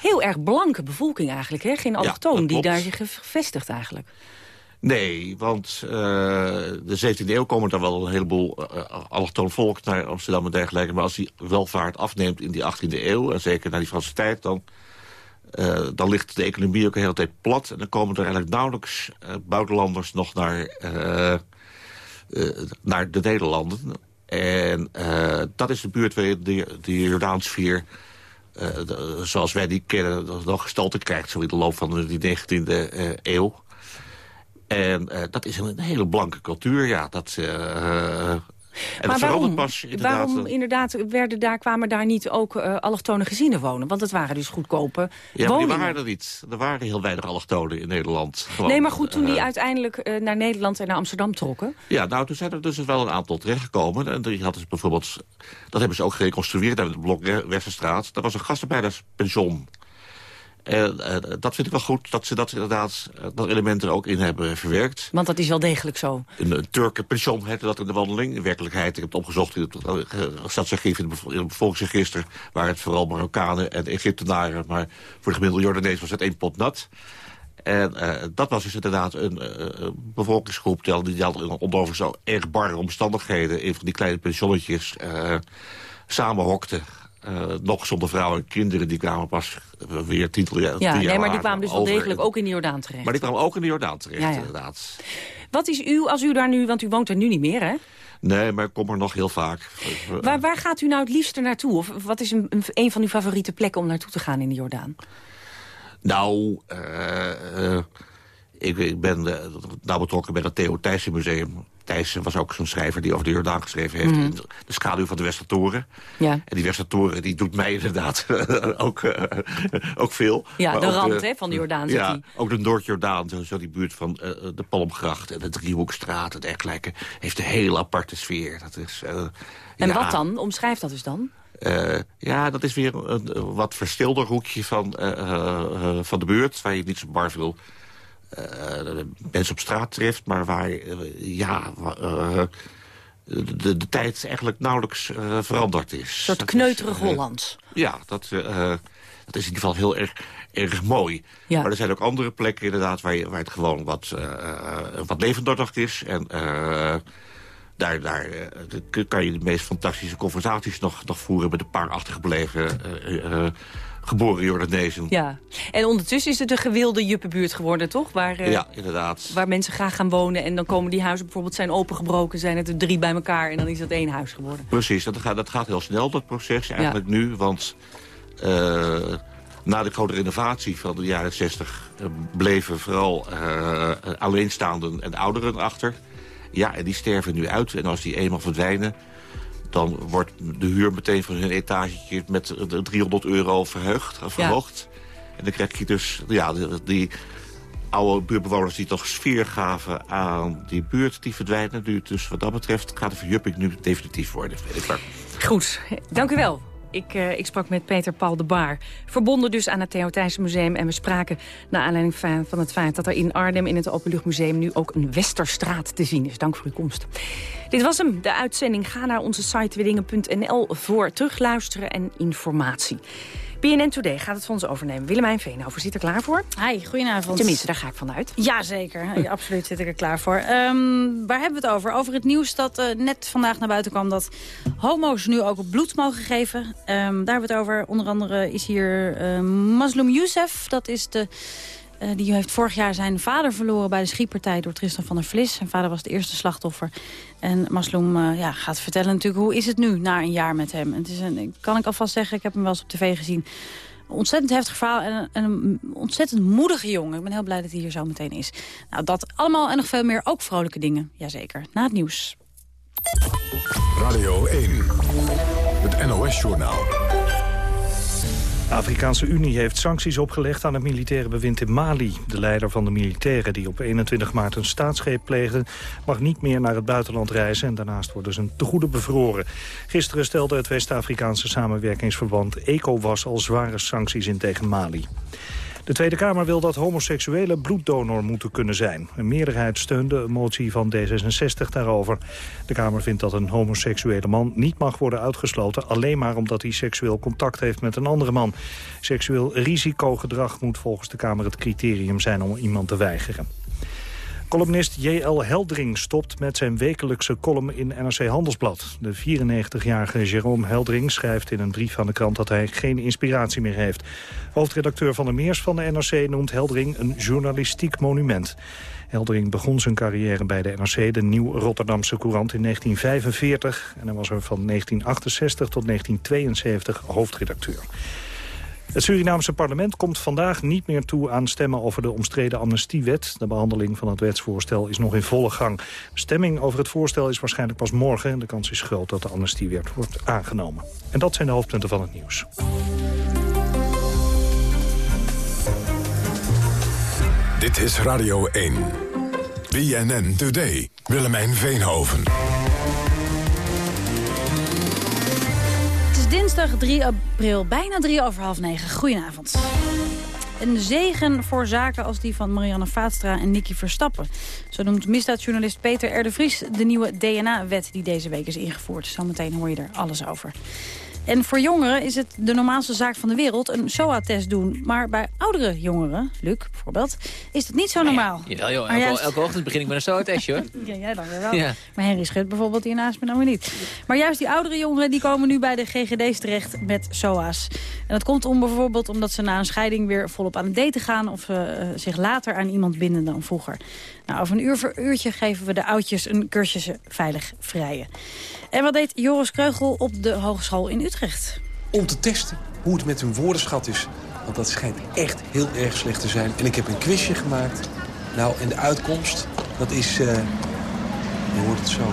Heel erg blanke bevolking eigenlijk, hè? Geen allochtoon dat die daar zich gevestigd eigenlijk. Nee, want eh, de 17e eeuw komen er wel een heleboel uh, volk naar Amsterdam en dergelijke. Maar als die welvaart afneemt in die 18e eeuw, en zeker na die Franse tijd... dan, dan ligt de economie ook de hele tijd plat. En dan komen er eigenlijk nauwelijks buitenlanders nog naar, naar de Nederlanden. En dat is de buurt waarin de, de Jordaansfeer... de- zoals wij die kennen, nog gestalte krijgt... zo in de loop van die 19e eh, eeuw. En eh, dat is een hele blanke cultuur, ja. Dat, eh, en dat maar verandert waarom, pas inderdaad. waarom inderdaad werden daar, kwamen daar niet ook eh allochtone gezinnen wonen? Want het waren dus goedkope ja, maar die woningen. waren er niet. Er waren heel weinig allochtonen in Nederland. Gewoon, nee, maar goed, toen die eh, uiteindelijk eh, naar Nederland en naar Amsterdam trokken... Ja, nou, toen zijn er dus wel een aantal terechtgekomen. En die hadden ze bijvoorbeeld... Dat hebben ze ook gereconstrueerd uit het blok Westerstraat. Dat was een gastenbijderspension. En eh, dat vind ik wel goed, dat ze dat inderdaad... eh, dat element er ook in hebben verwerkt. Want dat is wel degelijk zo. Een, een Turkenpension heette dat in de wandeling. In werkelijkheid, ik heb het opgezocht in het stadsarchief in, het bevo- in het bevolkingsregister... waren het vooral Marokkanen en Egyptenaren. Maar voor de gemiddelde Jordanees was het één pot nat. En eh, dat was dus inderdaad een eh, bevolkingsgroep... die, die had onder zo erg barre omstandigheden... in van die kleine pensionnetjes eh samenhokte. Eh, nog zonder vrouwen en kinderen, die kwamen pas eh, weer tientallen jaar Ja, nee, maar die kwamen dus wel degelijk ook in de Jordaan terecht. Maar die kwamen ook in de Jordaan terecht, Ja, ja. inderdaad. Wat is uw, als u daar nu, want u woont er nu niet meer, hè? Nee, maar ik kom er nog heel vaak. Waar, waar gaat u nou het liefste naartoe? Of wat is een, een, van uw favoriete plekken om naartoe te gaan in de Jordaan? Nou, eh, ik, ik ben nou betrokken bij het Theo Thijssen Museum. Thijssen was ook zo'n schrijver die over de Jordaan geschreven heeft. Mhm. De schaduw van de Westertoren. Ja. En die Westertoren die doet mij inderdaad *laughs* ook, eh, ook veel. Ja, Maar de rand, hè, van de Jordaan zit Ja, die. ook de Noord-Jordaan, zo, zo die buurt van eh, de Palmgracht... en de Driehoekstraat en dergelijke... heeft een heel aparte sfeer. Dat is, eh, En ja, wat dan? Omschrijf dat dus dan. Uh, ja, dat is weer een, wat verstilder hoekje van, uh, uh, van de buurt... waar je niet zo bar veel mensen op straat treft... maar waar, ja, de, de, tijd eigenlijk nauwelijks veranderd is. Een soort kneuterig Hollands. Ja, dat, dat is in ieder geval heel erg, erg mooi. Ja. Maar er zijn ook andere plekken inderdaad... waar, je, waar het gewoon wat, wat levendig is... en daar, daar uh, kan je de meest fantastische conversaties nog, nog voeren... met een paar achtergebleven uh, uh, geboren Jordanezen. Ja, en ondertussen is het een gewilde juppenbuurt geworden, toch? Waar, ja, inderdaad. Waar mensen graag gaan wonen en dan komen die huizen bijvoorbeeld zijn opengebroken... zijn het er drie bij elkaar en dan is dat één huis geworden. Precies, dat gaat, dat gaat heel snel, dat proces eigenlijk nu, want... na de grote renovatie van de jaren 60 bleven vooral alleenstaanden en ouderen achter... Ja, en die sterven nu uit. En als die eenmaal verdwijnen, dan wordt de huur meteen van hun etagetje met 300 euro verheugd, verhoogd. En dan krijg je dus ja, die, oude buurtbewoners die toch sfeer gaven aan die buurt, die verdwijnen. Dus wat dat betreft gaat de verjupping nu definitief worden. Goed, dank u wel. Ik, uh, ik, sprak met Peter Paul de Baar. Verbonden dus aan het Theotijnse Museum. En we spraken naar aanleiding van, van het feit dat er in Arnhem... in het Openluchtmuseum nu ook een Westerstraat te zien is. Dank voor uw komst. Dit was hem, de uitzending. Ga naar onze site weddingen.nl voor terugluisteren en informatie. BNN Today gaat het voor ons overnemen. Willemijn Veenhoven zit er klaar voor? Hi, goedenavond. Tenminste, daar ga ik vanuit. Jazeker, ja, absoluut zit ik er klaar voor. Um, waar hebben we het over? Over het nieuws dat uh, net vandaag naar buiten kwam... dat homo's nu ook bloed mogen geven. Um, daar hebben we het over. Onder andere is hier uh, Maslum Youssef. Dat is de uh, die heeft vorig jaar zijn vader verloren bij de schietpartij door Tristan van der Vlis. Zijn vader was het eerste slachtoffer. En Masloem uh, ja, gaat vertellen natuurlijk hoe is het nu na een jaar met hem. Het is een, kan ik alvast zeggen, ik heb hem wel eens op tv gezien. Ontzettend heftig verhaal en een, een ontzettend moedige jongen. Ik ben heel blij dat hij hier zo meteen is. Nou, dat allemaal en nog veel meer, ook vrolijke dingen. Jazeker, na het nieuws. Radio 1, het NOS-journaal. De Afrikaanse Unie heeft sancties opgelegd aan het militaire bewind in Mali. De leider van de militairen die op 21 maart een staatsgreep pleegde... mag niet meer naar het buitenland reizen en daarnaast worden zijn tegoeden bevroren. Gisteren stelde het West-Afrikaanse samenwerkingsverband ECOWAS al zware sancties in tegen Mali. De Tweede Kamer wil dat homoseksuelen bloeddonor moeten kunnen zijn. Een meerderheid steunde een motie van D66 daarover. De Kamer vindt dat een homoseksuele man niet mag worden uitgesloten... alleen maar omdat hij seksueel contact heeft met een andere man. Seksueel risicogedrag moet volgens de Kamer het criterium zijn om iemand te weigeren. Columnist J.L. Heldring stopt met zijn wekelijkse column in NRC Handelsblad. De 94-jarige Jerome Heldring schrijft in een brief aan de krant dat hij geen inspiratie meer heeft. Hoofdredacteur van de Meers van de NRC noemt Heldring een journalistiek monument. Heldering begon zijn carrière bij de NRC, de Nieuw Rotterdamse Courant, in 1945. En hij was er van 1968 tot 1972 hoofdredacteur. Het Surinaamse parlement komt vandaag niet meer toe aan stemmen over de omstreden amnestiewet. De behandeling van het wetsvoorstel is nog in volle gang. Stemming over het voorstel is waarschijnlijk pas morgen. En de kans is groot dat de amnestiewet wordt aangenomen. En dat zijn de hoofdpunten van het nieuws. Dit is Radio 1. BNN Today. Willemijn Veenhoven. Dinsdag 3 april, bijna drie over half negen. Goedenavond. Een zegen voor zaken als die van Marianne Vaatstra en Nicky Verstappen. Zo noemt misdaadjournalist Peter de Vries de nieuwe DNA-wet die deze week is ingevoerd. Zometeen hoor je er alles over. En voor jongeren is het de normaalste zaak van de wereld een SOA-test doen. Maar bij oudere jongeren, Luc bijvoorbeeld, is dat niet zo normaal. Ja, jawel joh, elke, juist... elke, ochtend begin ik met een SOA-testje hoor. *laughs* ja, jij dan weer wel. Ja. Maar Henry Schut bijvoorbeeld hiernaast me nou weer niet. Maar juist die oudere jongeren die komen nu bij de GGD's terecht met SOA's. En dat komt om bijvoorbeeld omdat ze na een scheiding weer volop aan het daten gaan... of uh, zich later aan iemand binden dan vroeger. Nou, over een uur voor uurtje geven we de oudjes een cursus veilig vrijen. En wat deed Joris Kreugel op de Hogeschool in Utrecht? Om te testen hoe het met hun woordenschat is. Want dat schijnt echt heel erg slecht te zijn. En ik heb een quizje gemaakt. Nou, en de uitkomst, dat is... Uh, je hoort het zo.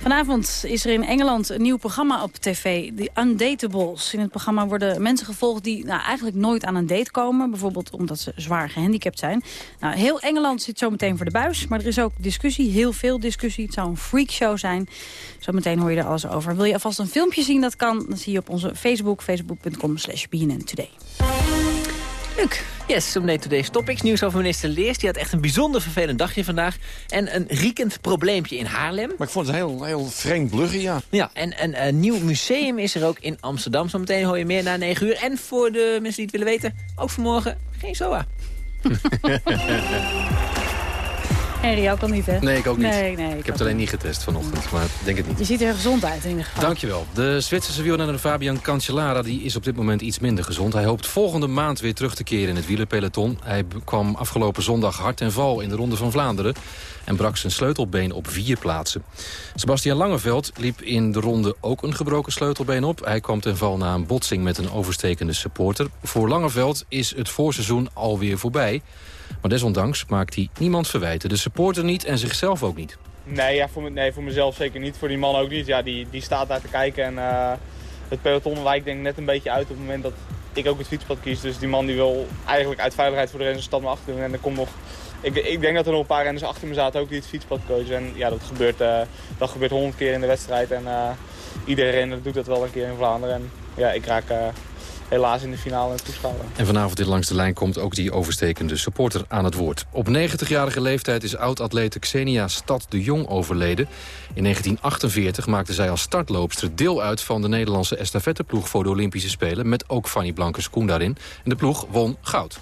Vanavond is er in Engeland een nieuw programma op tv, The Undatables. In het programma worden mensen gevolgd die nou, eigenlijk nooit aan een date komen. Bijvoorbeeld omdat ze zwaar gehandicapt zijn. Nou, heel Engeland zit zo meteen voor de buis. Maar er is ook discussie, heel veel discussie. Het zou een freakshow zijn. Zometeen hoor je er alles over. Wil je alvast een filmpje zien? Dat kan. Dan zie je op onze Facebook, facebook.com slash Today. Luc. Yes, op Today's Topics. Nieuws over minister Leers. Die had echt een bijzonder vervelend dagje vandaag. En een riekend probleempje in Haarlem. Maar ik vond het een heel, heel vreemd blugge, ja. Ja, en een, een nieuw museum is er ook in Amsterdam. Zometeen hoor je meer na 9 uur. En voor de mensen die het willen weten, ook vanmorgen geen SOA. *laughs* Henry, ook al niet, hè? Nee, ik ook niet. Nee, nee, ik, heb het alleen niet getest vanochtend, maar ik denk het niet. Je ziet er gezond uit in ieder geval. Dankjewel. De Zwitserse wielrenner Fabian Cancellara die is op dit moment iets minder gezond. Hij hoopt volgende maand weer terug te keren in het wielerpeloton. Hij kwam afgelopen zondag hard en val in de Ronde van Vlaanderen... en brak zijn sleutelbeen op vier plaatsen. Sebastian Langeveld liep in de ronde ook een gebroken sleutelbeen op. Hij kwam ten val na een botsing met een overstekende supporter. Voor Langeveld is het voorseizoen alweer voorbij... Maar desondanks maakt hij niemand verwijten. De supporter niet en zichzelf ook niet. Nee, ja, voor, me, nee, voor mezelf zeker niet. Voor die man ook niet. Ja, die, die staat daar te kijken en uh, het peloton wijkt denk net een beetje uit op het moment dat ik ook het fietspad kies. Dus die man die wil eigenlijk uit veiligheid voor de renners stad me achter doen. En er komt nog, ik, ik denk dat er nog een paar renners achter me zaten ook die het fietspad kozen. En ja, dat gebeurt, uh, dat gebeurt honderd keer in de wedstrijd. En uh, iedere renner doet dat wel een keer in Vlaanderen. En ja, ik raak helaas in de finale toeschouwer. En vanavond in Langs de Lijn komt ook die overstekende supporter aan het woord. Op 90-jarige leeftijd is oud-atlete Xenia Stad de Jong overleden. In 1948 maakte zij als startloopster deel uit van de Nederlandse estafetteploeg voor de Olympische Spelen... met ook Fanny Blankers-Koen daarin. En de ploeg won goud.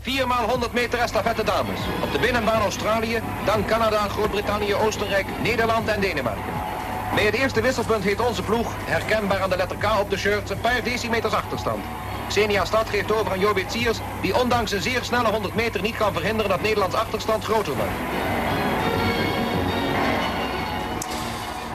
4 maal 100 meter estafette dames. Op de binnenbaan Australië, dan Canada, Groot-Brittannië, Oostenrijk, Nederland en Denemarken. Bij het eerste wisselpunt heeft onze ploeg, herkenbaar aan de letter K op de shirt, een paar decimeters achterstand. Xenia Stad geeft over aan Jobit Siers, die ondanks een zeer snelle 100 meter niet kan verhinderen dat Nederlands achterstand groter wordt.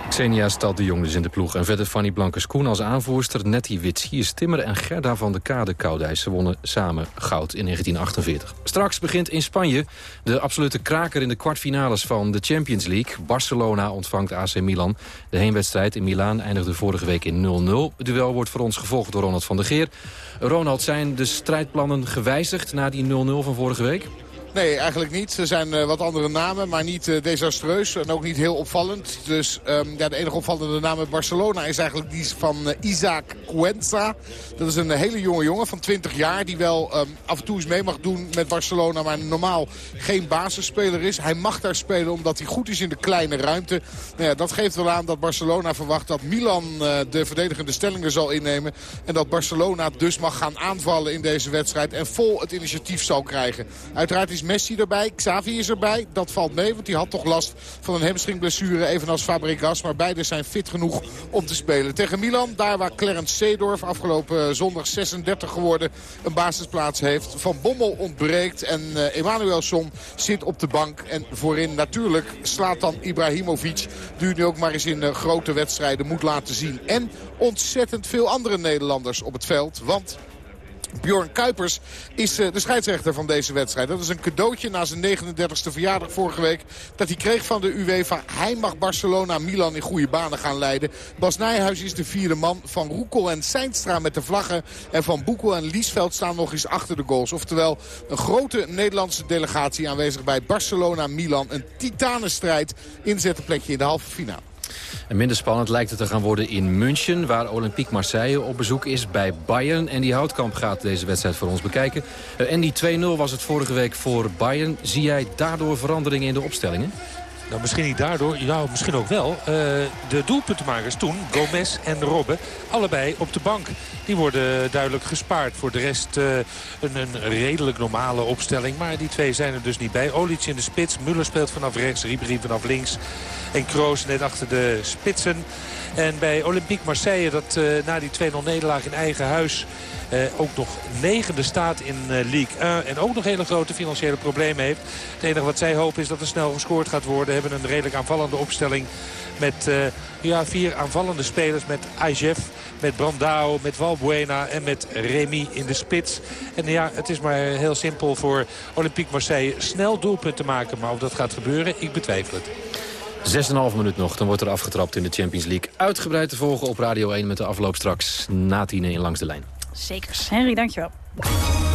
Xenia Stad de Jong dus in de ploeg. En verder Fanny Blankers-Koen als aanvoerster. Nettie Witsiers Timmer en Gerda van de Kade Koudijs. Ze wonnen samen goud in 1948. Straks begint in Spanje de absolute kraker in de kwartfinales van de Champions League. Barcelona ontvangt AC Milan. De heenwedstrijd in Milaan eindigde vorige week in 0-0. Het duel wordt voor ons gevolgd door Ronald van der Geer. Ronald, zijn de strijdplannen gewijzigd na die 0-0 van vorige week? Nee, eigenlijk niet. Er zijn uh, wat andere namen, maar niet uh, desastreus en ook niet heel opvallend. Dus um, ja, de enige opvallende naam uit Barcelona is eigenlijk die van uh, Isaac Cuenza. Dat is een hele jonge jongen van 20 jaar die wel um, af en toe eens mee mag doen met Barcelona, maar normaal geen basisspeler is. Hij mag daar spelen omdat hij goed is in de kleine ruimte. Nou ja, dat geeft wel aan dat Barcelona verwacht dat Milan de verdedigende stellingen zal innemen. En dat Barcelona dus mag gaan aanvallen in deze wedstrijd en vol het initiatief zal krijgen. Uiteraard is Messi erbij. Xavi is erbij. Dat valt mee, want die had toch last van een hamstringblessure. Evenals Fabregas. Maar beide zijn fit genoeg om te spelen. Tegen Milan, daar waar Clarence Seedorf afgelopen zondag 36 geworden... een basisplaats heeft. Van Bommel ontbreekt. En uh, Emanuelson zit op de bank. En voorin natuurlijk slaat dan Ibrahimovic. Die nu ook maar eens in uh, grote wedstrijden moet laten zien. En ontzettend veel andere Nederlanders op het veld. Want Bjorn Kuipers is uh, de scheidsrechter van deze wedstrijd. Dat is een cadeautje na zijn 39e verjaardag vorige week. Dat hij kreeg van de UEFA. Hij mag Barcelona-Milan in goede banen gaan leiden. Bas Nijhuis is de vierde man. Van Roekel en Seinstra met de vlaggen. En Van Boekel en Liesveld staan nog eens achter de goals. Oftewel een grote Nederlandse delegatie aanwezig bij Barcelona-Milan. Een titanenstrijd. Inzet plekje in de halve finale. Minder spannend lijkt het te gaan worden in München... waar Olympique Marseille op bezoek is bij Bayern. En die Houtkamp gaat deze wedstrijd voor ons bekijken. Eh, en die 2-0 was het vorige week voor Bayern. Zie jij daardoor veranderingen in de opstellingen? Nou, misschien niet daardoor. Ja, misschien ook wel. Uh, de doelpuntenmakers toen, Gomez en Robben, allebei op de bank. Die worden duidelijk gespaard. Voor de rest uh, een, een, redelijk normale opstelling. Maar die twee zijn er dus niet bij. Olic in de spits. Muller speelt vanaf rechts. Ribéry vanaf links. En Kroos net achter de spitsen. En bij Olympique Marseille, dat uh, na die 2-0 nederlaag in eigen huis... Uh, ook nog negende staat in uh, League 1. En ook nog hele grote financiële problemen heeft. Het enige wat zij hopen is dat er snel gescoord gaat worden. Hebben een redelijk aanvallende opstelling met ja, vier aanvallende spelers. Met Ajef, met Brandao, met Valbuena en met Remy in de spits. En ja, het is maar heel simpel voor Olympique Marseille snel doelpunten te maken. Maar of dat gaat gebeuren, ik betwijfel het. 6,5 minuut nog, dan wordt er afgetrapt in de Champions League. Uitgebreid te volgen op Radio 1 met de afloop straks na 10 in Langs de Lijn. Zekers. Henry, dankjewel.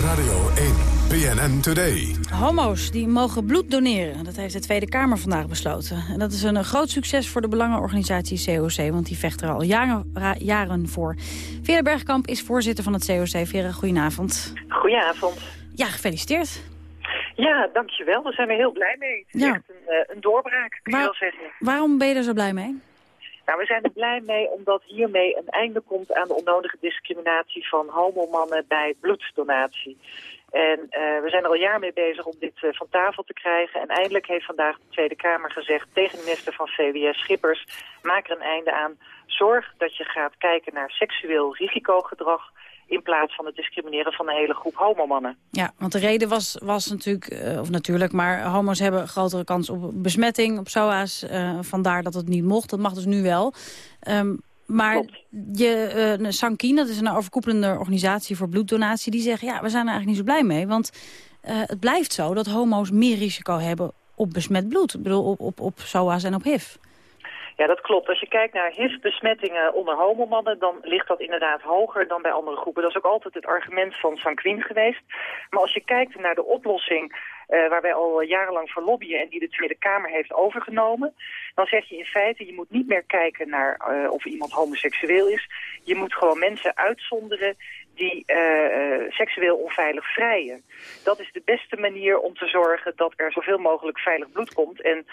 Radio 1, PNN Today. Homo's die mogen bloed doneren. Dat heeft de Tweede Kamer vandaag besloten. En dat is een groot succes voor de belangenorganisatie COC... want die vecht er al jaren, jaren voor. Vera Bergkamp is voorzitter van het COC. Vera, goedenavond. Goedenavond. Ja, gefeliciteerd. Ja, dankjewel. Daar zijn we heel blij mee. Het is Ja. echt een, eh, een doorbraak, kun je wel zeggen. Waarom ben je er zo blij mee? Nou, we zijn er blij mee omdat hiermee een einde komt aan de onnodige discriminatie van homomannen bij bloeddonatie. En eh, we zijn er al jaar mee bezig om dit eh, van tafel te krijgen. En eindelijk heeft vandaag de Tweede Kamer gezegd tegen de minister van VWS Schippers... maak er een einde aan. Zorg dat je gaat kijken naar seksueel risicogedrag... in plaats van het discrimineren van een hele groep homomannen. Ja, want de reden was, was natuurlijk, eh, of natuurlijk, maar homo's hebben grotere kans op besmetting, op SOA's. eh, vandaar dat het niet mocht. Dat mag dus nu wel. Ehm, maar je, uh, Sankin, dat is een overkoepelende organisatie voor bloeddonatie, die zeggen, ja, we zijn er eigenlijk niet zo blij mee. Want eh, het blijft zo dat homo's meer risico hebben op besmet bloed. Ik bedoel, op, op, op SOA's en op HIV. Ja, dat klopt. Als je kijkt naar HIV-besmettingen onder homomannen, dan ligt dat inderdaad hoger dan bij andere groepen. Dat is ook altijd het argument van Sanquin geweest. Maar als je kijkt naar de oplossing eh, waar wij al jarenlang voor lobbyen en die de Tweede Kamer heeft overgenomen, dan zeg je in feite, je moet niet meer kijken naar eh, of iemand homoseksueel is. Je moet gewoon mensen uitzonderen die eh, eh, seksueel onveilig vrijen. Dat is de beste manier om te zorgen dat er zoveel mogelijk veilig bloed komt. En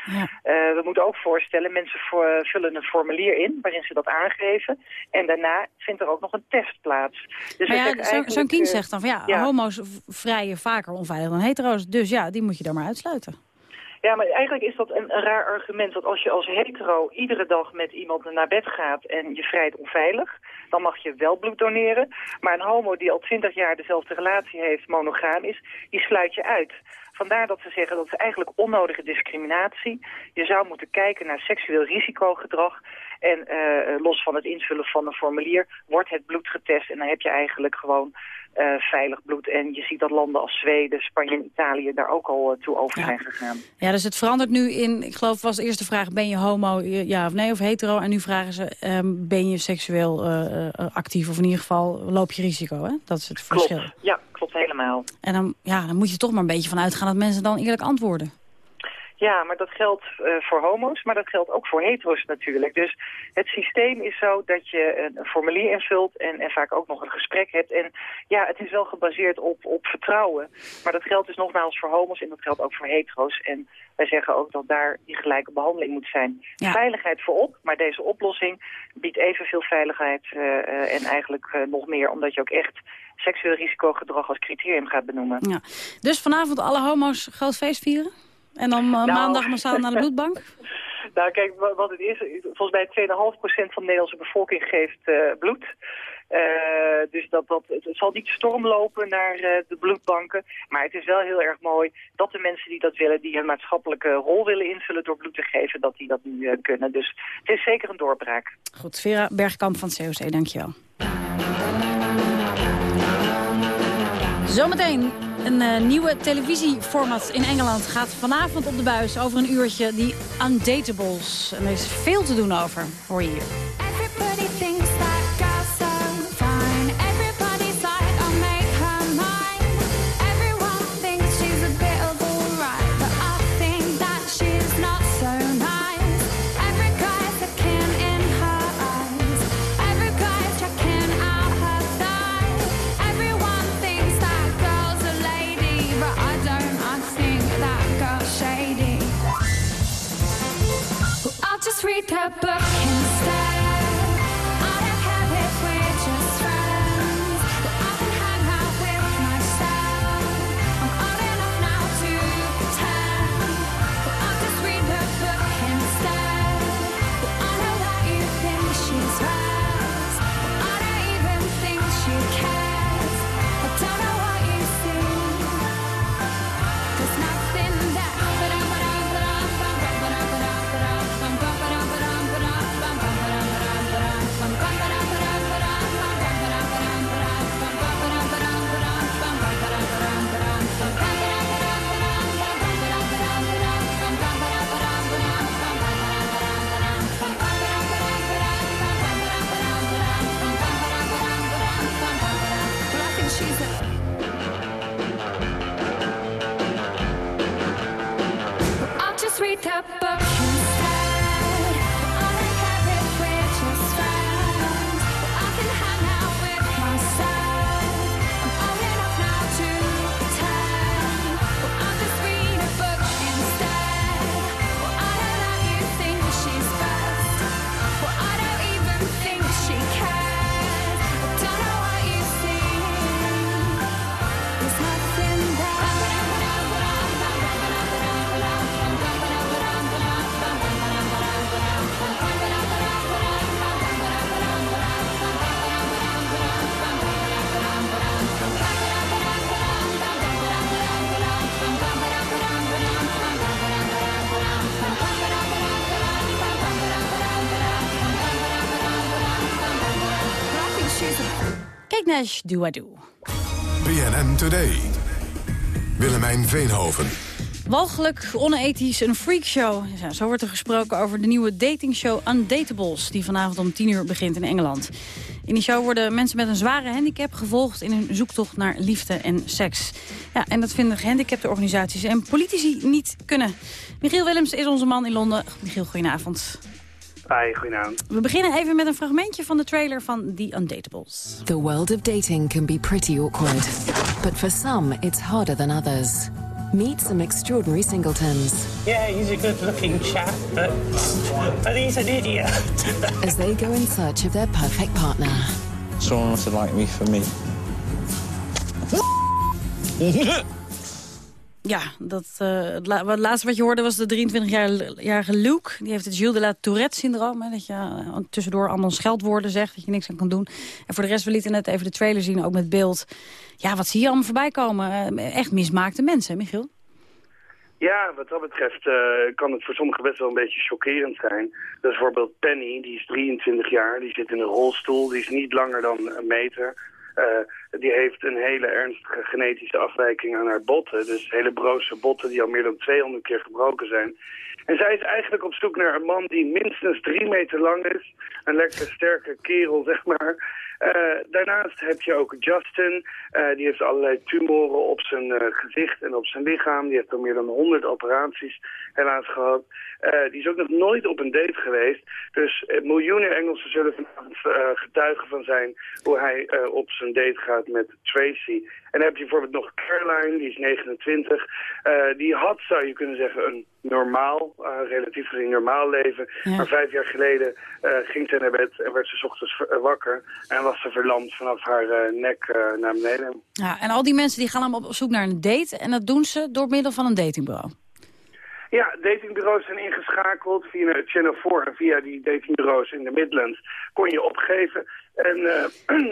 eh, we moeten ook voorstellen, mensen voor- vullen een formulier in waarin ze dat aangeven. En daarna vindt er ook nog een test plaats. Dus maar ja, Sankin eh, zegt dan van ja, ja. homo's vrijen vaker onveilig dan hetero's. Dus ja, die moet je dan maar uitsluiten. Ja, maar eigenlijk is dat een, een raar argument. Dat als je als hetero iedere dag met iemand naar bed gaat en je vrijt onveilig, dan mag je wel bloed doneren. Maar een homo die al twintig jaar dezelfde relatie heeft, monogaam is, die sluit je uit. Vandaar dat ze zeggen dat is eigenlijk onnodige discriminatie. Je zou moeten kijken naar seksueel risicogedrag. En eh, los van het invullen van een formulier wordt het bloed getest. En dan heb je eigenlijk gewoon eh, veilig bloed. En je ziet dat landen als Zweden, Spanje en Italië daar ook al eh, toe over zijn gegaan. Ja, dus het verandert nu in, ik geloof was de eerste vraag, ben je homo, ja of nee, of hetero? En nu vragen ze, ehm, ben je seksueel actief of in ieder geval loop je risico, hè? Dat is het verschil. Klopt, ja, klopt helemaal. En dan, ja, dan moet je toch maar een beetje van uitgaan dat mensen dan eerlijk antwoorden. Ja, maar dat geldt eh, voor homo's, maar dat geldt ook voor hetero's natuurlijk. Dus het systeem is zo dat je een, formulier invult en, en vaak ook nog een gesprek hebt. En ja, het is wel gebaseerd op, op vertrouwen. Maar dat geldt dus nogmaals voor homo's en dat geldt ook voor hetero's. En wij zeggen ook dat daar die gelijke behandeling moet zijn. Veiligheid voorop, maar deze oplossing biedt evenveel veiligheid eh, eh, en eigenlijk nog meer. Omdat je ook echt seksueel risicogedrag als criterium gaat benoemen. Ja. Dus vanavond alle homo's groot feest vieren? En dan eh, Nou. maandag massaal naar de bloedbank? *laughs* Nou, kijk, wa- wat het is, volgens mij 2,5% van de Nederlandse bevolking geeft eh, bloed. Eh, dus dat, dat, het zal niet storm lopen naar eh, de bloedbanken. Maar het is wel heel erg mooi dat de mensen die dat willen, die een maatschappelijke rol willen invullen door bloed te geven, dat die dat nu kunnen. Dus het is zeker een doorbraak. Goed, Vera Bergkamp van het COC, dankjewel. Zometeen een eh, nieuwe televisieformat in Engeland gaat vanavond op de buis over een uurtje. Die Undatables. En er is veel te doen over, hoor je hier. Read her book Nash, Do I Do. BNN Today. Willemijn Veenhoven. Walgelijk, onethisch, een freakshow. Ja, zo wordt er gesproken over de nieuwe datingshow Undatables... die vanavond om 10 uur begint in Engeland. In die show worden mensen met een zware handicap gevolgd... in hun zoektocht naar liefde en seks. Ja, en dat vinden gehandicapte organisaties en politici niet kunnen. Michiel Willems is onze man in Londen. Michiel, goedenavond. Hi, goedenavond. We beginnen even met een fragmentje van de trailer van The Undatables. The world of dating can be pretty awkward, but for some it's harder than others. Meet some extraordinary singletons Yeah, he's a good-looking chap, but, but he's an idiot. *laughs* as they go in search of their perfect partner. Someone to like me for me. *laughs* Ja, dat, eh, het, wat- laatste wat je hoorde was de 23-jarige Luke. Die heeft het Gilles de la Tourette-syndroom. Dat je eh, tussendoor allemaal scheldwoorden zegt, dat je niks aan kan doen. En voor de rest, we lieten net even de trailer zien, ook met beeld. Ja, wat zie je allemaal voorbij komen? Eh, echt mismaakte mensen, hè, Michiel? Ja, wat dat betreft kan het voor sommigen best wel een beetje chockerend zijn. Dat is bijvoorbeeld Penny, die is 23 jaar, die zit in een rolstoel, die is niet langer dan een meter. Die heeft een hele ernstige genetische afwijking aan haar botten. Dus hele broze botten die al meer dan 200 keer gebroken zijn. En zij is eigenlijk op zoek naar een man die minstens drie meter lang is. Een lekker sterke kerel, *laughs* zeg maar. Eh, daarnaast heb je ook Justin. Eh, die heeft allerlei tumoren op zijn eh, gezicht en op zijn lichaam. Die heeft al meer dan 100 operaties helaas gehad. Eh, die is ook nog nooit op een date geweest. Dus eh, miljoenen Engelsen zullen vanavond eh, getuigen van zijn hoe hij op zijn date gaat met Tracy. En dan heb je bijvoorbeeld nog Caroline, die is 29. Eh, die had, zou je kunnen zeggen, een normaal, relatief gezien normaal leven. Maar vijf jaar geleden ging ze naar bed en werd ze 's ochtends wakker. En was ze verlamd vanaf haar nek naar beneden. Ja, en al die mensen die gaan allemaal op zoek naar een date. En dat doen ze door middel van een datingbureau. Ja, datingbureaus zijn ingeschakeld via Channel 4 en via die datingbureaus in de Midlands kon je opgeven. En eh,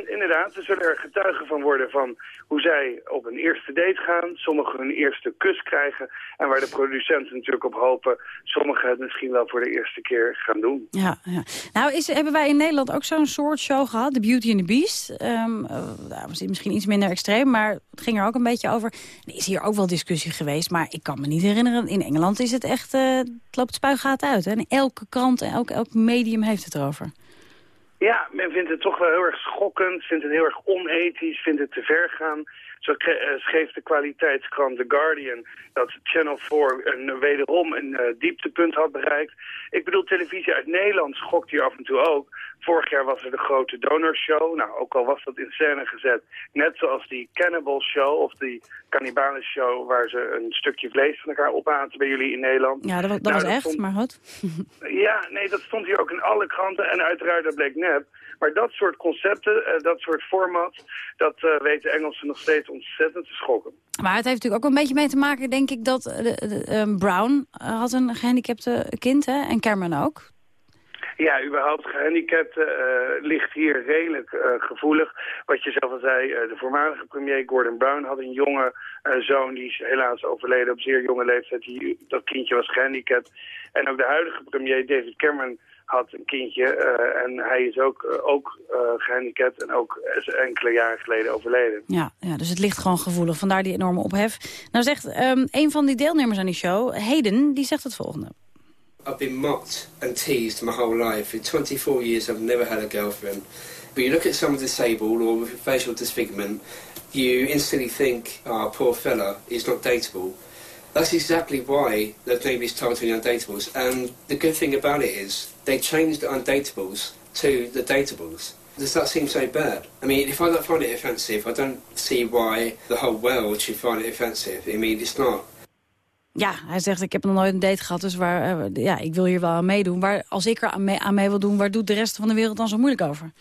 *clears throat* inderdaad, ze zullen er getuigen van worden van hoe zij op een eerste date gaan. Sommigen hun eerste kus krijgen. En waar de producenten natuurlijk op hopen, sommigen het misschien wel voor de eerste keer gaan doen. Ja, ja. Nou is, hebben wij in Nederland ook zo'n soort show gehad, The Beauty and the Beast. Dit misschien iets minder extreem, maar het ging er ook een beetje over. Er is hier ook wel discussie geweest, maar ik kan me niet herinneren. In Engeland is het echt, eh, het loopt spuigaat uit. Hè? En elke krant en elk, elk medium heeft het erover. Ja, men vindt het toch wel heel erg schokkend, vindt het heel erg onethisch, vindt het te ver gaan. Zo eh, schreef de kwaliteitskrant The Guardian dat Channel 4 een, wederom een eh, dieptepunt had bereikt. Ik bedoel, televisie uit Nederland schokt hier af en toe ook. Vorig jaar was er de grote donorshow. Nou, ook al was dat in scène gezet. Net zoals die Cannibal Show of die Cannibalen Show... waar ze een stukje vlees van elkaar opaten bij jullie in Nederland. Ja, dat, dat Nou, was echt, stond- maar goed. *laughs* ja, nee, dat stond hier ook in alle kranten en uiteraard dat bleek nep. Maar dat soort concepten, eh, dat soort format, dat eh, weten Engelsen nog steeds ontzettend te schokken. Maar het heeft natuurlijk ook een beetje mee te maken, denk ik, dat eh, ehm, Brown had een gehandicapte kind, hè? En Cameron ook. Ja, überhaupt gehandicapten eh, ligt hier redelijk gevoelig. Wat je zelf al zei, de voormalige premier Gordon Brown had een jonge zoon. Die is helaas overleden op zeer jonge leeftijd. Die, dat kindje was gehandicapt. En ook de huidige premier David Cameron had een kindje. eh, en hij is ook, eh, ook eh, gehandicapt en ook is enkele jaren geleden overleden. Ja, ja, dus het ligt gewoon gevoelig. Vandaar die enorme ophef. Nou zegt ehm, een van die deelnemers aan die show, Hayden, die zegt het volgende. I've been mocked and teased my whole life. In 24 years, I've never had a girlfriend. But you look at someone disabled or with facial disfigurement, you instantly think, oh, poor fella, he's not dateable. That's exactly why there's nobody's targeting undatables. And the good thing about it is they changed the undatables to the datables. Does that seem so bad? I mean, if I don't find it offensive, I don't see why the whole world should find it offensive. I mean, it's not. Ja, hij zegt, ik heb nog nooit een date gehad, dus waar, eh, ja, ik wil hier wel aan meedoen. Waar, als ik er aan mee, aan mee wil doen, waar doet de rest van de wereld dan zo moeilijk over?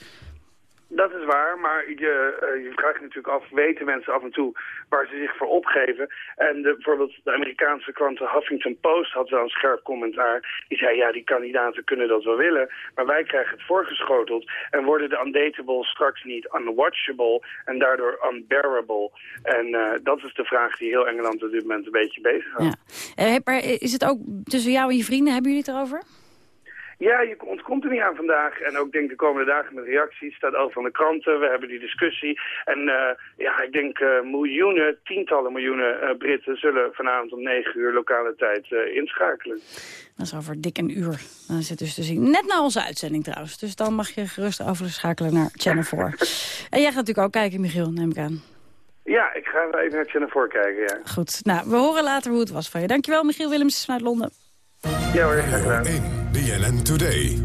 Dat is waar, maar je, eh, je vraagt natuurlijk af, weten mensen af en toe waar ze zich voor opgeven? En de, bijvoorbeeld de Amerikaanse krant de Huffington Post had wel een scherp commentaar. Die zei, ja, die kandidaten kunnen dat wel willen, maar wij krijgen het voorgeschoteld. En worden de undatables straks niet unwatchable en daardoor unbearable? En eh, dat is de vraag die heel Engeland op dit moment een beetje bezig houdt. Eh, maar is het ook tussen jou en je vrienden, hebben jullie het erover? Ja, je ontkomt er niet aan vandaag. En ook denk de komende dagen met reacties. Staat over van de kranten. We hebben die discussie. En uh, ja, ik denk uh, miljoenen, tientallen miljoenen uh, Britten... zullen vanavond om negen uur lokale tijd inschakelen. Dat is over dik een uur. Dan zit dus te zien. Net na onze uitzending trouwens. Dus dan mag je gerust overschakelen naar Channel *laughs* 4. en jij gaat natuurlijk ook kijken, Michiel, neem ik aan. Ja, ik ga even naar Channel 4 kijken, ja. Goed. Nou, we horen later hoe het was van je. Dankjewel, Michiel Willems vanuit Londen. Ja hoor, graag gedaan. BNN Today.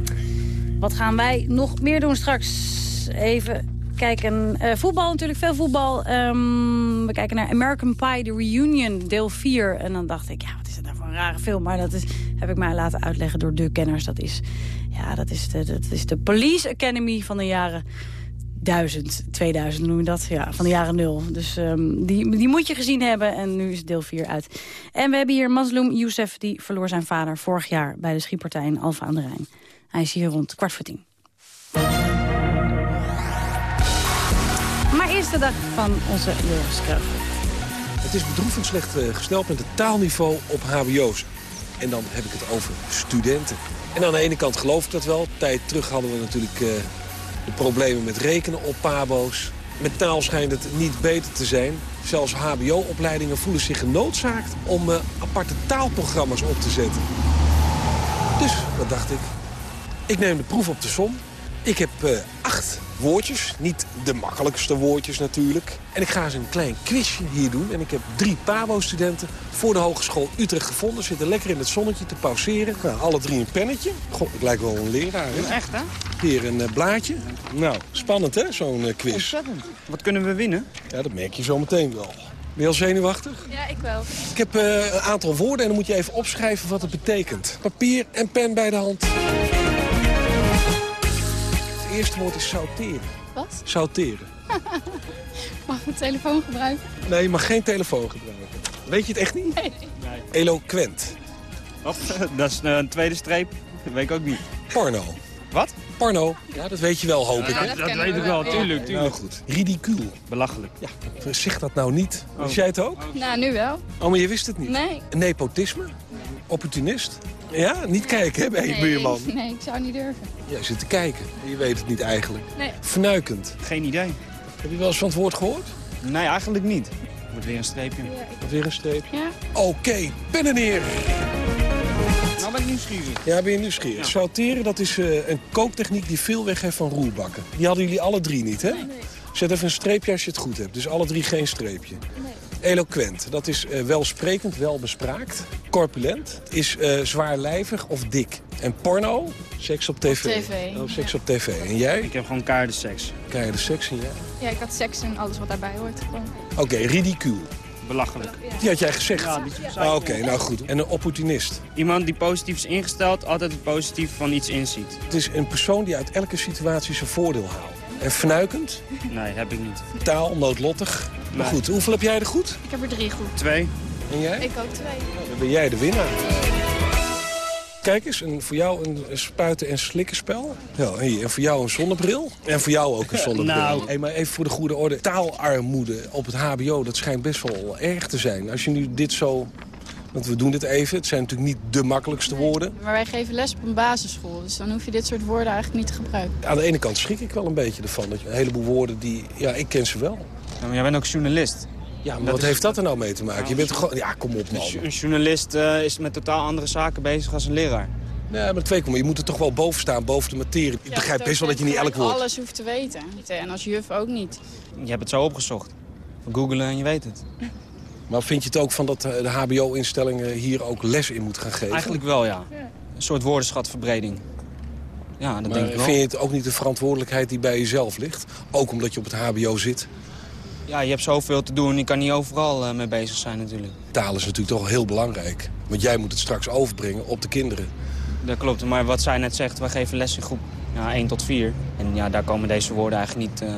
Wat gaan wij nog meer doen straks? Even kijken. Uh, voetbal natuurlijk, veel voetbal. Um, we kijken naar American Pie, The Reunion, deel 4. En dan dacht ik, ja, wat is het nou voor een rare film? Maar dat is, heb ik mij laten uitleggen door de kenners. Dat is, ja, dat is, de, dat is de Police Academy van de jaren 1000, 2000 noem je dat, ja, van de jaren nul. Dus um, die, die moet je gezien hebben en nu is deel 4 uit. En we hebben hier Mazloum Youssef, die verloor zijn vader vorig jaar... bij de schietpartij in Alfa aan de Rijn. Hij is hier rond kwart voor tien. Maar eerste dag van onze Joris Het is bedroevend slecht uh, gesteld met het taalniveau op hbo's. En dan heb ik het over studenten. En aan de ene kant geloof ik dat wel. Tijd terug hadden we natuurlijk... De problemen met rekenen op pabo's. Met taal schijnt het niet beter te zijn. Zelfs hbo-opleidingen voelen zich genoodzaakt om uh, aparte taalprogramma's op te zetten. Dus, wat dacht ik? Ik neem de proef op de som. Ik heb uh, acht woordjes. Niet de makkelijkste woordjes natuurlijk. En ik ga eens een klein quizje hier doen. En ik heb drie PABO-studenten voor de Hogeschool Utrecht gevonden. Zitten lekker in het zonnetje te pauzeren. Nou, alle drie een pennetje. Goh, ik lijk wel een leraar, hè? Echt, hè? Hier een uh, blaadje. Nou, spannend, hè, zo'n uh, quiz. Ontzettend. Wat kunnen we winnen? Ja, dat merk je zo meteen wel. Ben je al zenuwachtig? Ja, ik wel. Ik heb uh, een aantal woorden en dan moet je even opschrijven wat het betekent. Papier en pen bij de hand. Het eerste woord is sauteren. Wat? Sauteren. *laughs* mag ik mijn telefoon gebruiken? Nee, je mag geen telefoon gebruiken. Weet je het echt niet? Nee. nee. Eloquent. Wat? *laughs* Dat is een tweede streep. Dat weet ik ook niet. Porno. Wat? Porno. Ja, dat weet je wel, hoop ja, ik. Hè? Dat, dat weet ik wel, tuurlijk, tuurlijk. Nou goed. Ridicuul. Belachelijk. Ja, zeg dat nou niet. Oh. Wist jij het ook? Nou, nu wel. Oh, maar je wist het niet? Nee. Nepotisme? Opportunist? Ja, niet kijken hè, bij je nee, buurman. Nee, ik zou niet durven. Jij zit te kijken. Je weet het niet eigenlijk. Nee. Vernuikend. Geen idee. Heb je wel eens van het woord gehoord? Nee, eigenlijk niet. Wordt weer een streepje. Ja, ik... Weer een streepje? Ja. Oké, okay, pennen neer. Nou ben ik nieuwsgierig. Ja, ben je nieuwsgierig. Ja. Sauteren, dat is uh, een kooktechniek die veel weg heeft van roerbakken. Die hadden jullie alle drie niet, hè? Nee, nee. Zet even een streepje als je het goed hebt. Dus alle drie geen streepje. Nee. Eloquent, dat is uh, welsprekend, welbespraakt. Corpulent is uh, zwaarlijvig of dik. En porno, seks op tv. Op tv. Oh, seks ja. op tv. En jij? Ik heb gewoon keiharde seks. Keiharde seks en jij? Ja, ik had seks en alles wat daarbij hoort. Oké, okay, ridicuul. Belachelijk. Ja. Die had jij gezegd? Ja, ah, Oké, okay, nou goed. En een opportunist? Iemand die positief is ingesteld, altijd het positief van iets inziet. Het is een persoon die uit elke situatie zijn voordeel haalt. En fnuikend? Nee, heb ik niet. Taal, noodlottig. Nee. Maar goed, hoeveel heb jij er goed? Ik heb er drie goed. Twee. En jij? Ik ook twee. Nou, dan ben jij de winnaar. Kijk eens, een, voor jou een spuiten- en slikkenspel. Ja, en voor jou een zonnebril. En voor jou ook een *laughs* zonnebril. nou. Hey, maar even voor de goede orde. Taalarmoede op het hbo, dat schijnt best wel erg te zijn. Als je nu dit zo... Want we doen dit even. Het zijn natuurlijk niet de makkelijkste nee, woorden. Maar wij geven les op een basisschool. Dus dan hoef je dit soort woorden eigenlijk niet te gebruiken. Aan de ene kant schrik ik wel een beetje ervan. Dat je een heleboel woorden die... Ja, ik ken ze wel. Maar jij bent ook journalist. Ja, maar wat is... heeft dat er nou mee te maken? Nou, je bent gewoon... Ja, kom op, man. Een journalist uh, is met totaal andere zaken bezig als een leraar. Nee, maar twee komen. Je moet er toch wel boven staan, boven de materie. Ik ja, begrijp best wel dat je niet elk woord... alles hoeft te weten. En als juf ook niet. Je hebt het zo opgezocht. Googelen en je weet het. *laughs* Maar vind je het ook van dat de hbo-instellingen hier ook les in moeten gaan geven? Eigenlijk wel, ja. Een soort woordenschatverbreding. Ja, dat maar denk ik wel. vind je het ook niet de verantwoordelijkheid die bij jezelf ligt? Ook omdat je op het hbo zit? Ja, je hebt zoveel te doen. Je kan niet overal uh, mee bezig zijn natuurlijk. Taal is natuurlijk toch heel belangrijk. Want jij moet het straks overbrengen op de kinderen. Dat klopt, maar wat zij net zegt, wij geven les in groep ja, 1 tot 4. En ja, daar komen deze woorden eigenlijk niet, uh,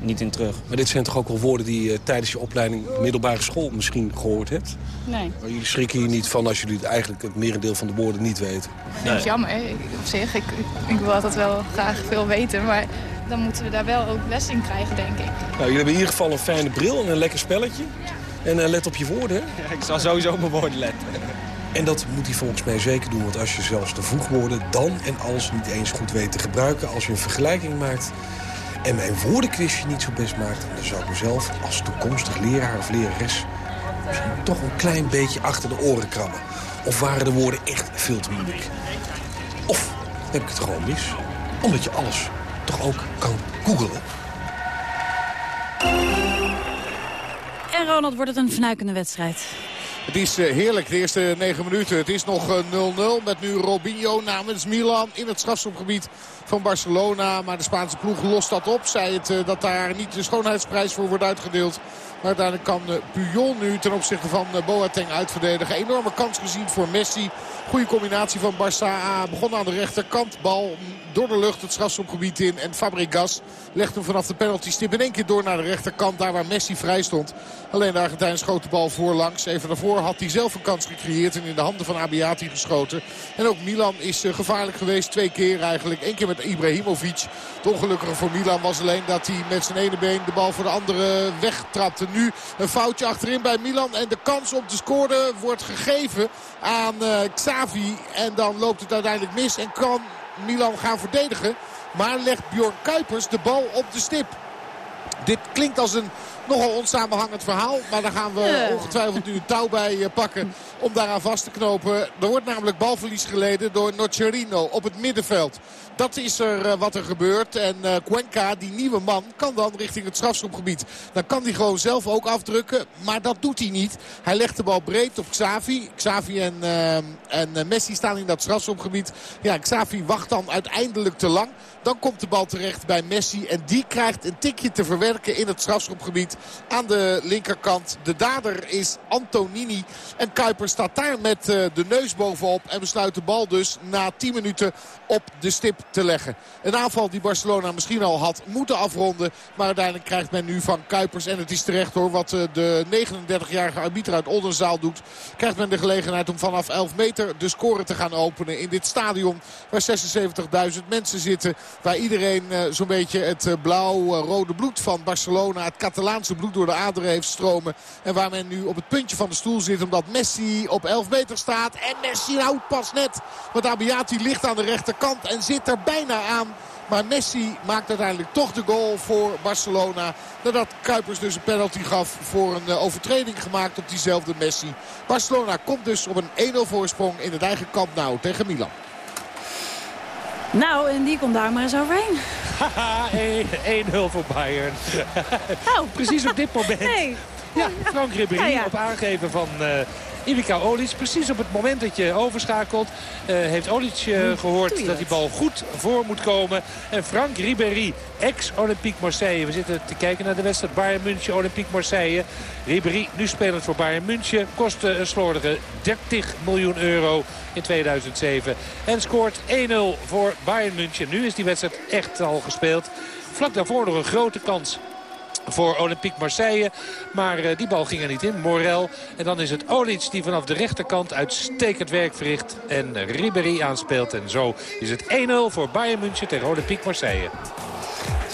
niet in terug. Maar dit zijn toch ook wel woorden die je tijdens je opleiding middelbare school misschien gehoord hebt? Nee. Maar jullie schrikken hier niet van als jullie het eigenlijk het merendeel van de woorden niet weten? Nee. Dat is jammer, op zich. Ik, ik wil altijd wel graag veel weten, maar dan moeten we daar wel ook les in krijgen, denk ik. Nou, jullie hebben in ieder geval een fijne bril en een lekker spelletje. Ja. En uh, let op je woorden, hè? *laughs* Ja, ik zal sowieso op mijn woorden letten. En dat moet hij volgens mij zeker doen. Want als je zelfs de voegwoorden dan en als niet eens goed weet te gebruiken... als je een vergelijking maakt en mijn woordenquizje niet zo best maakt... dan zou ik mezelf als toekomstig leraar of lerares... misschien toch een klein beetje achter de oren krabben. Of waren de woorden echt veel te moeilijk? Of heb ik het gewoon mis? Omdat je alles toch ook kan googelen. En Ronald, wordt het een fnuikende wedstrijd? Het is eh, heerlijk, de eerste negen minuten. Het is nog 0-0 met nu Robinho namens Milan in het strafschopgebied van Barcelona. Maar de Spaanse ploeg lost dat op. Zei het eh, dat daar niet de schoonheidsprijs voor wordt uitgedeeld. Maar uiteindelijk kan eh, Puyol nu ten opzichte van Boateng uitverdedigen. Enorme kans gezien voor Messi. Goede combinatie van Barça. Begon aan de rechterkant. Bal door de lucht het strafschopgebied in. En Fabregas legt hem vanaf de penalty stip in één keer door naar de rechterkant. Daar waar Messi vrij stond. Alleen de Argentijn schoot de bal voorlangs. Even daarvoor had hij zelf een kans gecreëerd. En in de handen van Abiati geschoten. En ook Milan is eh, gevaarlijk geweest. Twee keer eigenlijk. Eén keer met Ibrahimovic. Het ongelukkige voor Milan was alleen dat hij met zijn ene been de bal voor de andere wegtrapte. Nu een foutje achterin bij Milan. En de kans om te scoren wordt gegeven aan uh, Xavi. En dan loopt het uiteindelijk mis en kan Milan gaan verdedigen. Maar legt Bjorn Kuipers de bal op de stip. Dit klinkt als een nogal onsamenhangend verhaal. Maar daar gaan we ongetwijfeld nu een touw bij eh, pakken om daaraan vast te knopen. Er wordt namelijk balverlies geleden door Nocerino op het middenveld. Dat is er uh, wat er gebeurt. En uh, Cuenca, die nieuwe man, kan dan richting het strafschopgebied. Dan kan hij gewoon zelf ook afdrukken. Maar dat doet hij niet. Hij legt de bal breed op Xavi. Xavi en, uh, en Messi staan in dat strafschopgebied. Ja, Xavi wacht dan uiteindelijk te lang. Dan komt de bal terecht bij Messi. En die krijgt een tikje te verwerken in het strafschopgebied. Aan de linkerkant. De dader is Antonini. En Kuiper staat daar met de neus bovenop. En besluit de bal dus na 10 minuten op de stip te leggen. Een aanval die Barcelona misschien al had moeten afronden. Maar uiteindelijk krijgt men nu van Kuipers. En het is terecht hoor wat uh, de 39-jarige arbiter uit Oldenzaal doet. Krijgt men de gelegenheid om vanaf 11 meter de score te gaan openen. In dit stadion waar 76.000 mensen zitten. Waar iedereen uh, zo'n beetje het uh, blauw-rode bloed van Barcelona, het Catalaanse bloed door de aderen heeft stromen. En waar men nu op het puntje van de stoel zit omdat Messi op 11 meter staat. En Messi houdt pas net. Want Abiati ligt aan de rechterkant en zit er bijna aan. Maar Messi maakt uiteindelijk toch de goal voor Barcelona. Nadat Kuipers dus een penalty gaf voor een uh, overtreding gemaakt op diezelfde Messi. Barcelona komt dus op een 1-0 voorsprong in het eigen kamp nou tegen Milan. Nou, en die komt daar maar eens overheen. Haha, 1-0 voor Bayern. oh. Precies op dit moment. Nee. Ja, Frank Ribéry ja, ja. op aangeven van uh, Ivica Olic. Precies op het moment dat je overschakelt uh, heeft Olic uh, gehoord dat die bal goed voor moet komen. En Frank Ribéry, ex-Olympique Marseille. We zitten te kijken naar de wedstrijd Bayern München, Olympique Marseille. Ribéry, nu spelend voor Bayern München. Kostte een slordige 30 miljoen euro in 2007. En scoort 1-0 voor Bayern München. Nu is die wedstrijd echt al gespeeld. Vlak daarvoor nog een grote kans voor Olympique Marseille. Maar uh, die bal ging er niet in. Morel. En dan is het Olic die vanaf de rechterkant uitstekend werk verricht. En Ribéry aanspeelt. En zo is het 1-0 voor Bayern München tegen Olympique Marseille.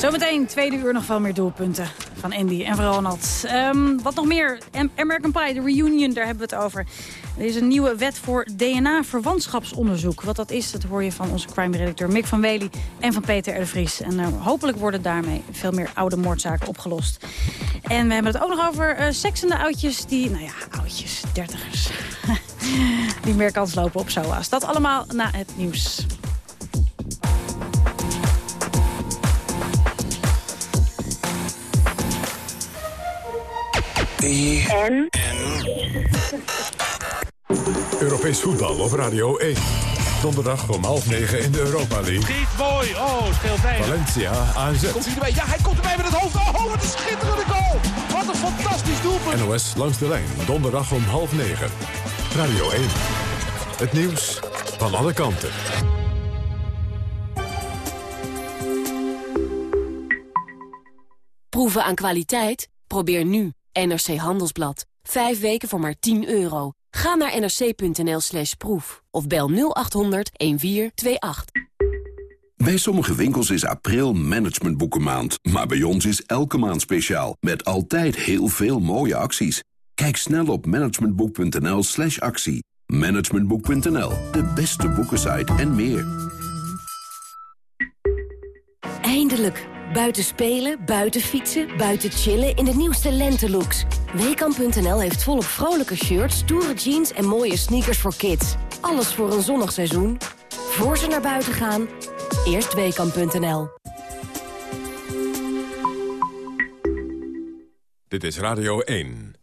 Zometeen tweede uur nog veel meer doelpunten van Andy en Ronald. Um, wat nog meer? American Pie, de reunion, daar hebben we het over. Er is een nieuwe wet voor DNA-verwantschapsonderzoek. Wat dat is, dat hoor je van onze crime-redacteur Mick van Wely en van Peter R. de Vries. En uh, hopelijk worden daarmee veel meer oude moordzaken opgelost. En we hebben het ook nog over uh, seksende oudjes die, nou ja, oudjes, dertigers, *laughs* die meer kans lopen op SOA's. Dat allemaal na het nieuws. En? Europees voetbal op Radio 1. Donderdag om half negen in de Europa League. Schiet mooi. Oh, scheelt weinig. Valencia AZ. Komt hij erbij? Ja, hij komt erbij met het hoofd. Oh, wat een schitterende goal. Wat een fantastisch doelpunt. NOS langs de lijn. Donderdag om half negen. Radio 1. Het nieuws van alle kanten. Proeven aan kwaliteit? Probeer nu NRC Handelsblad. Vijf weken voor maar 10 euro. Ga naar nrc.nl slash proef of bel 0800 1428. Bij sommige winkels is april managementboekenmaand. Maar bij ons is elke maand speciaal. Met altijd heel veel mooie acties. Kijk snel op managementboek.nl slash actie. Managementboek.nl, de beste boekensite en meer. Eindelijk. Buiten spelen, buiten fietsen, buiten chillen in de nieuwste lentelooks. Weekamp.nl heeft volop vrolijke shirts, stoere jeans en mooie sneakers voor kids. Alles voor een zonnig seizoen. Voor ze naar buiten gaan, eerst Weekamp.nl. Dit is Radio 1.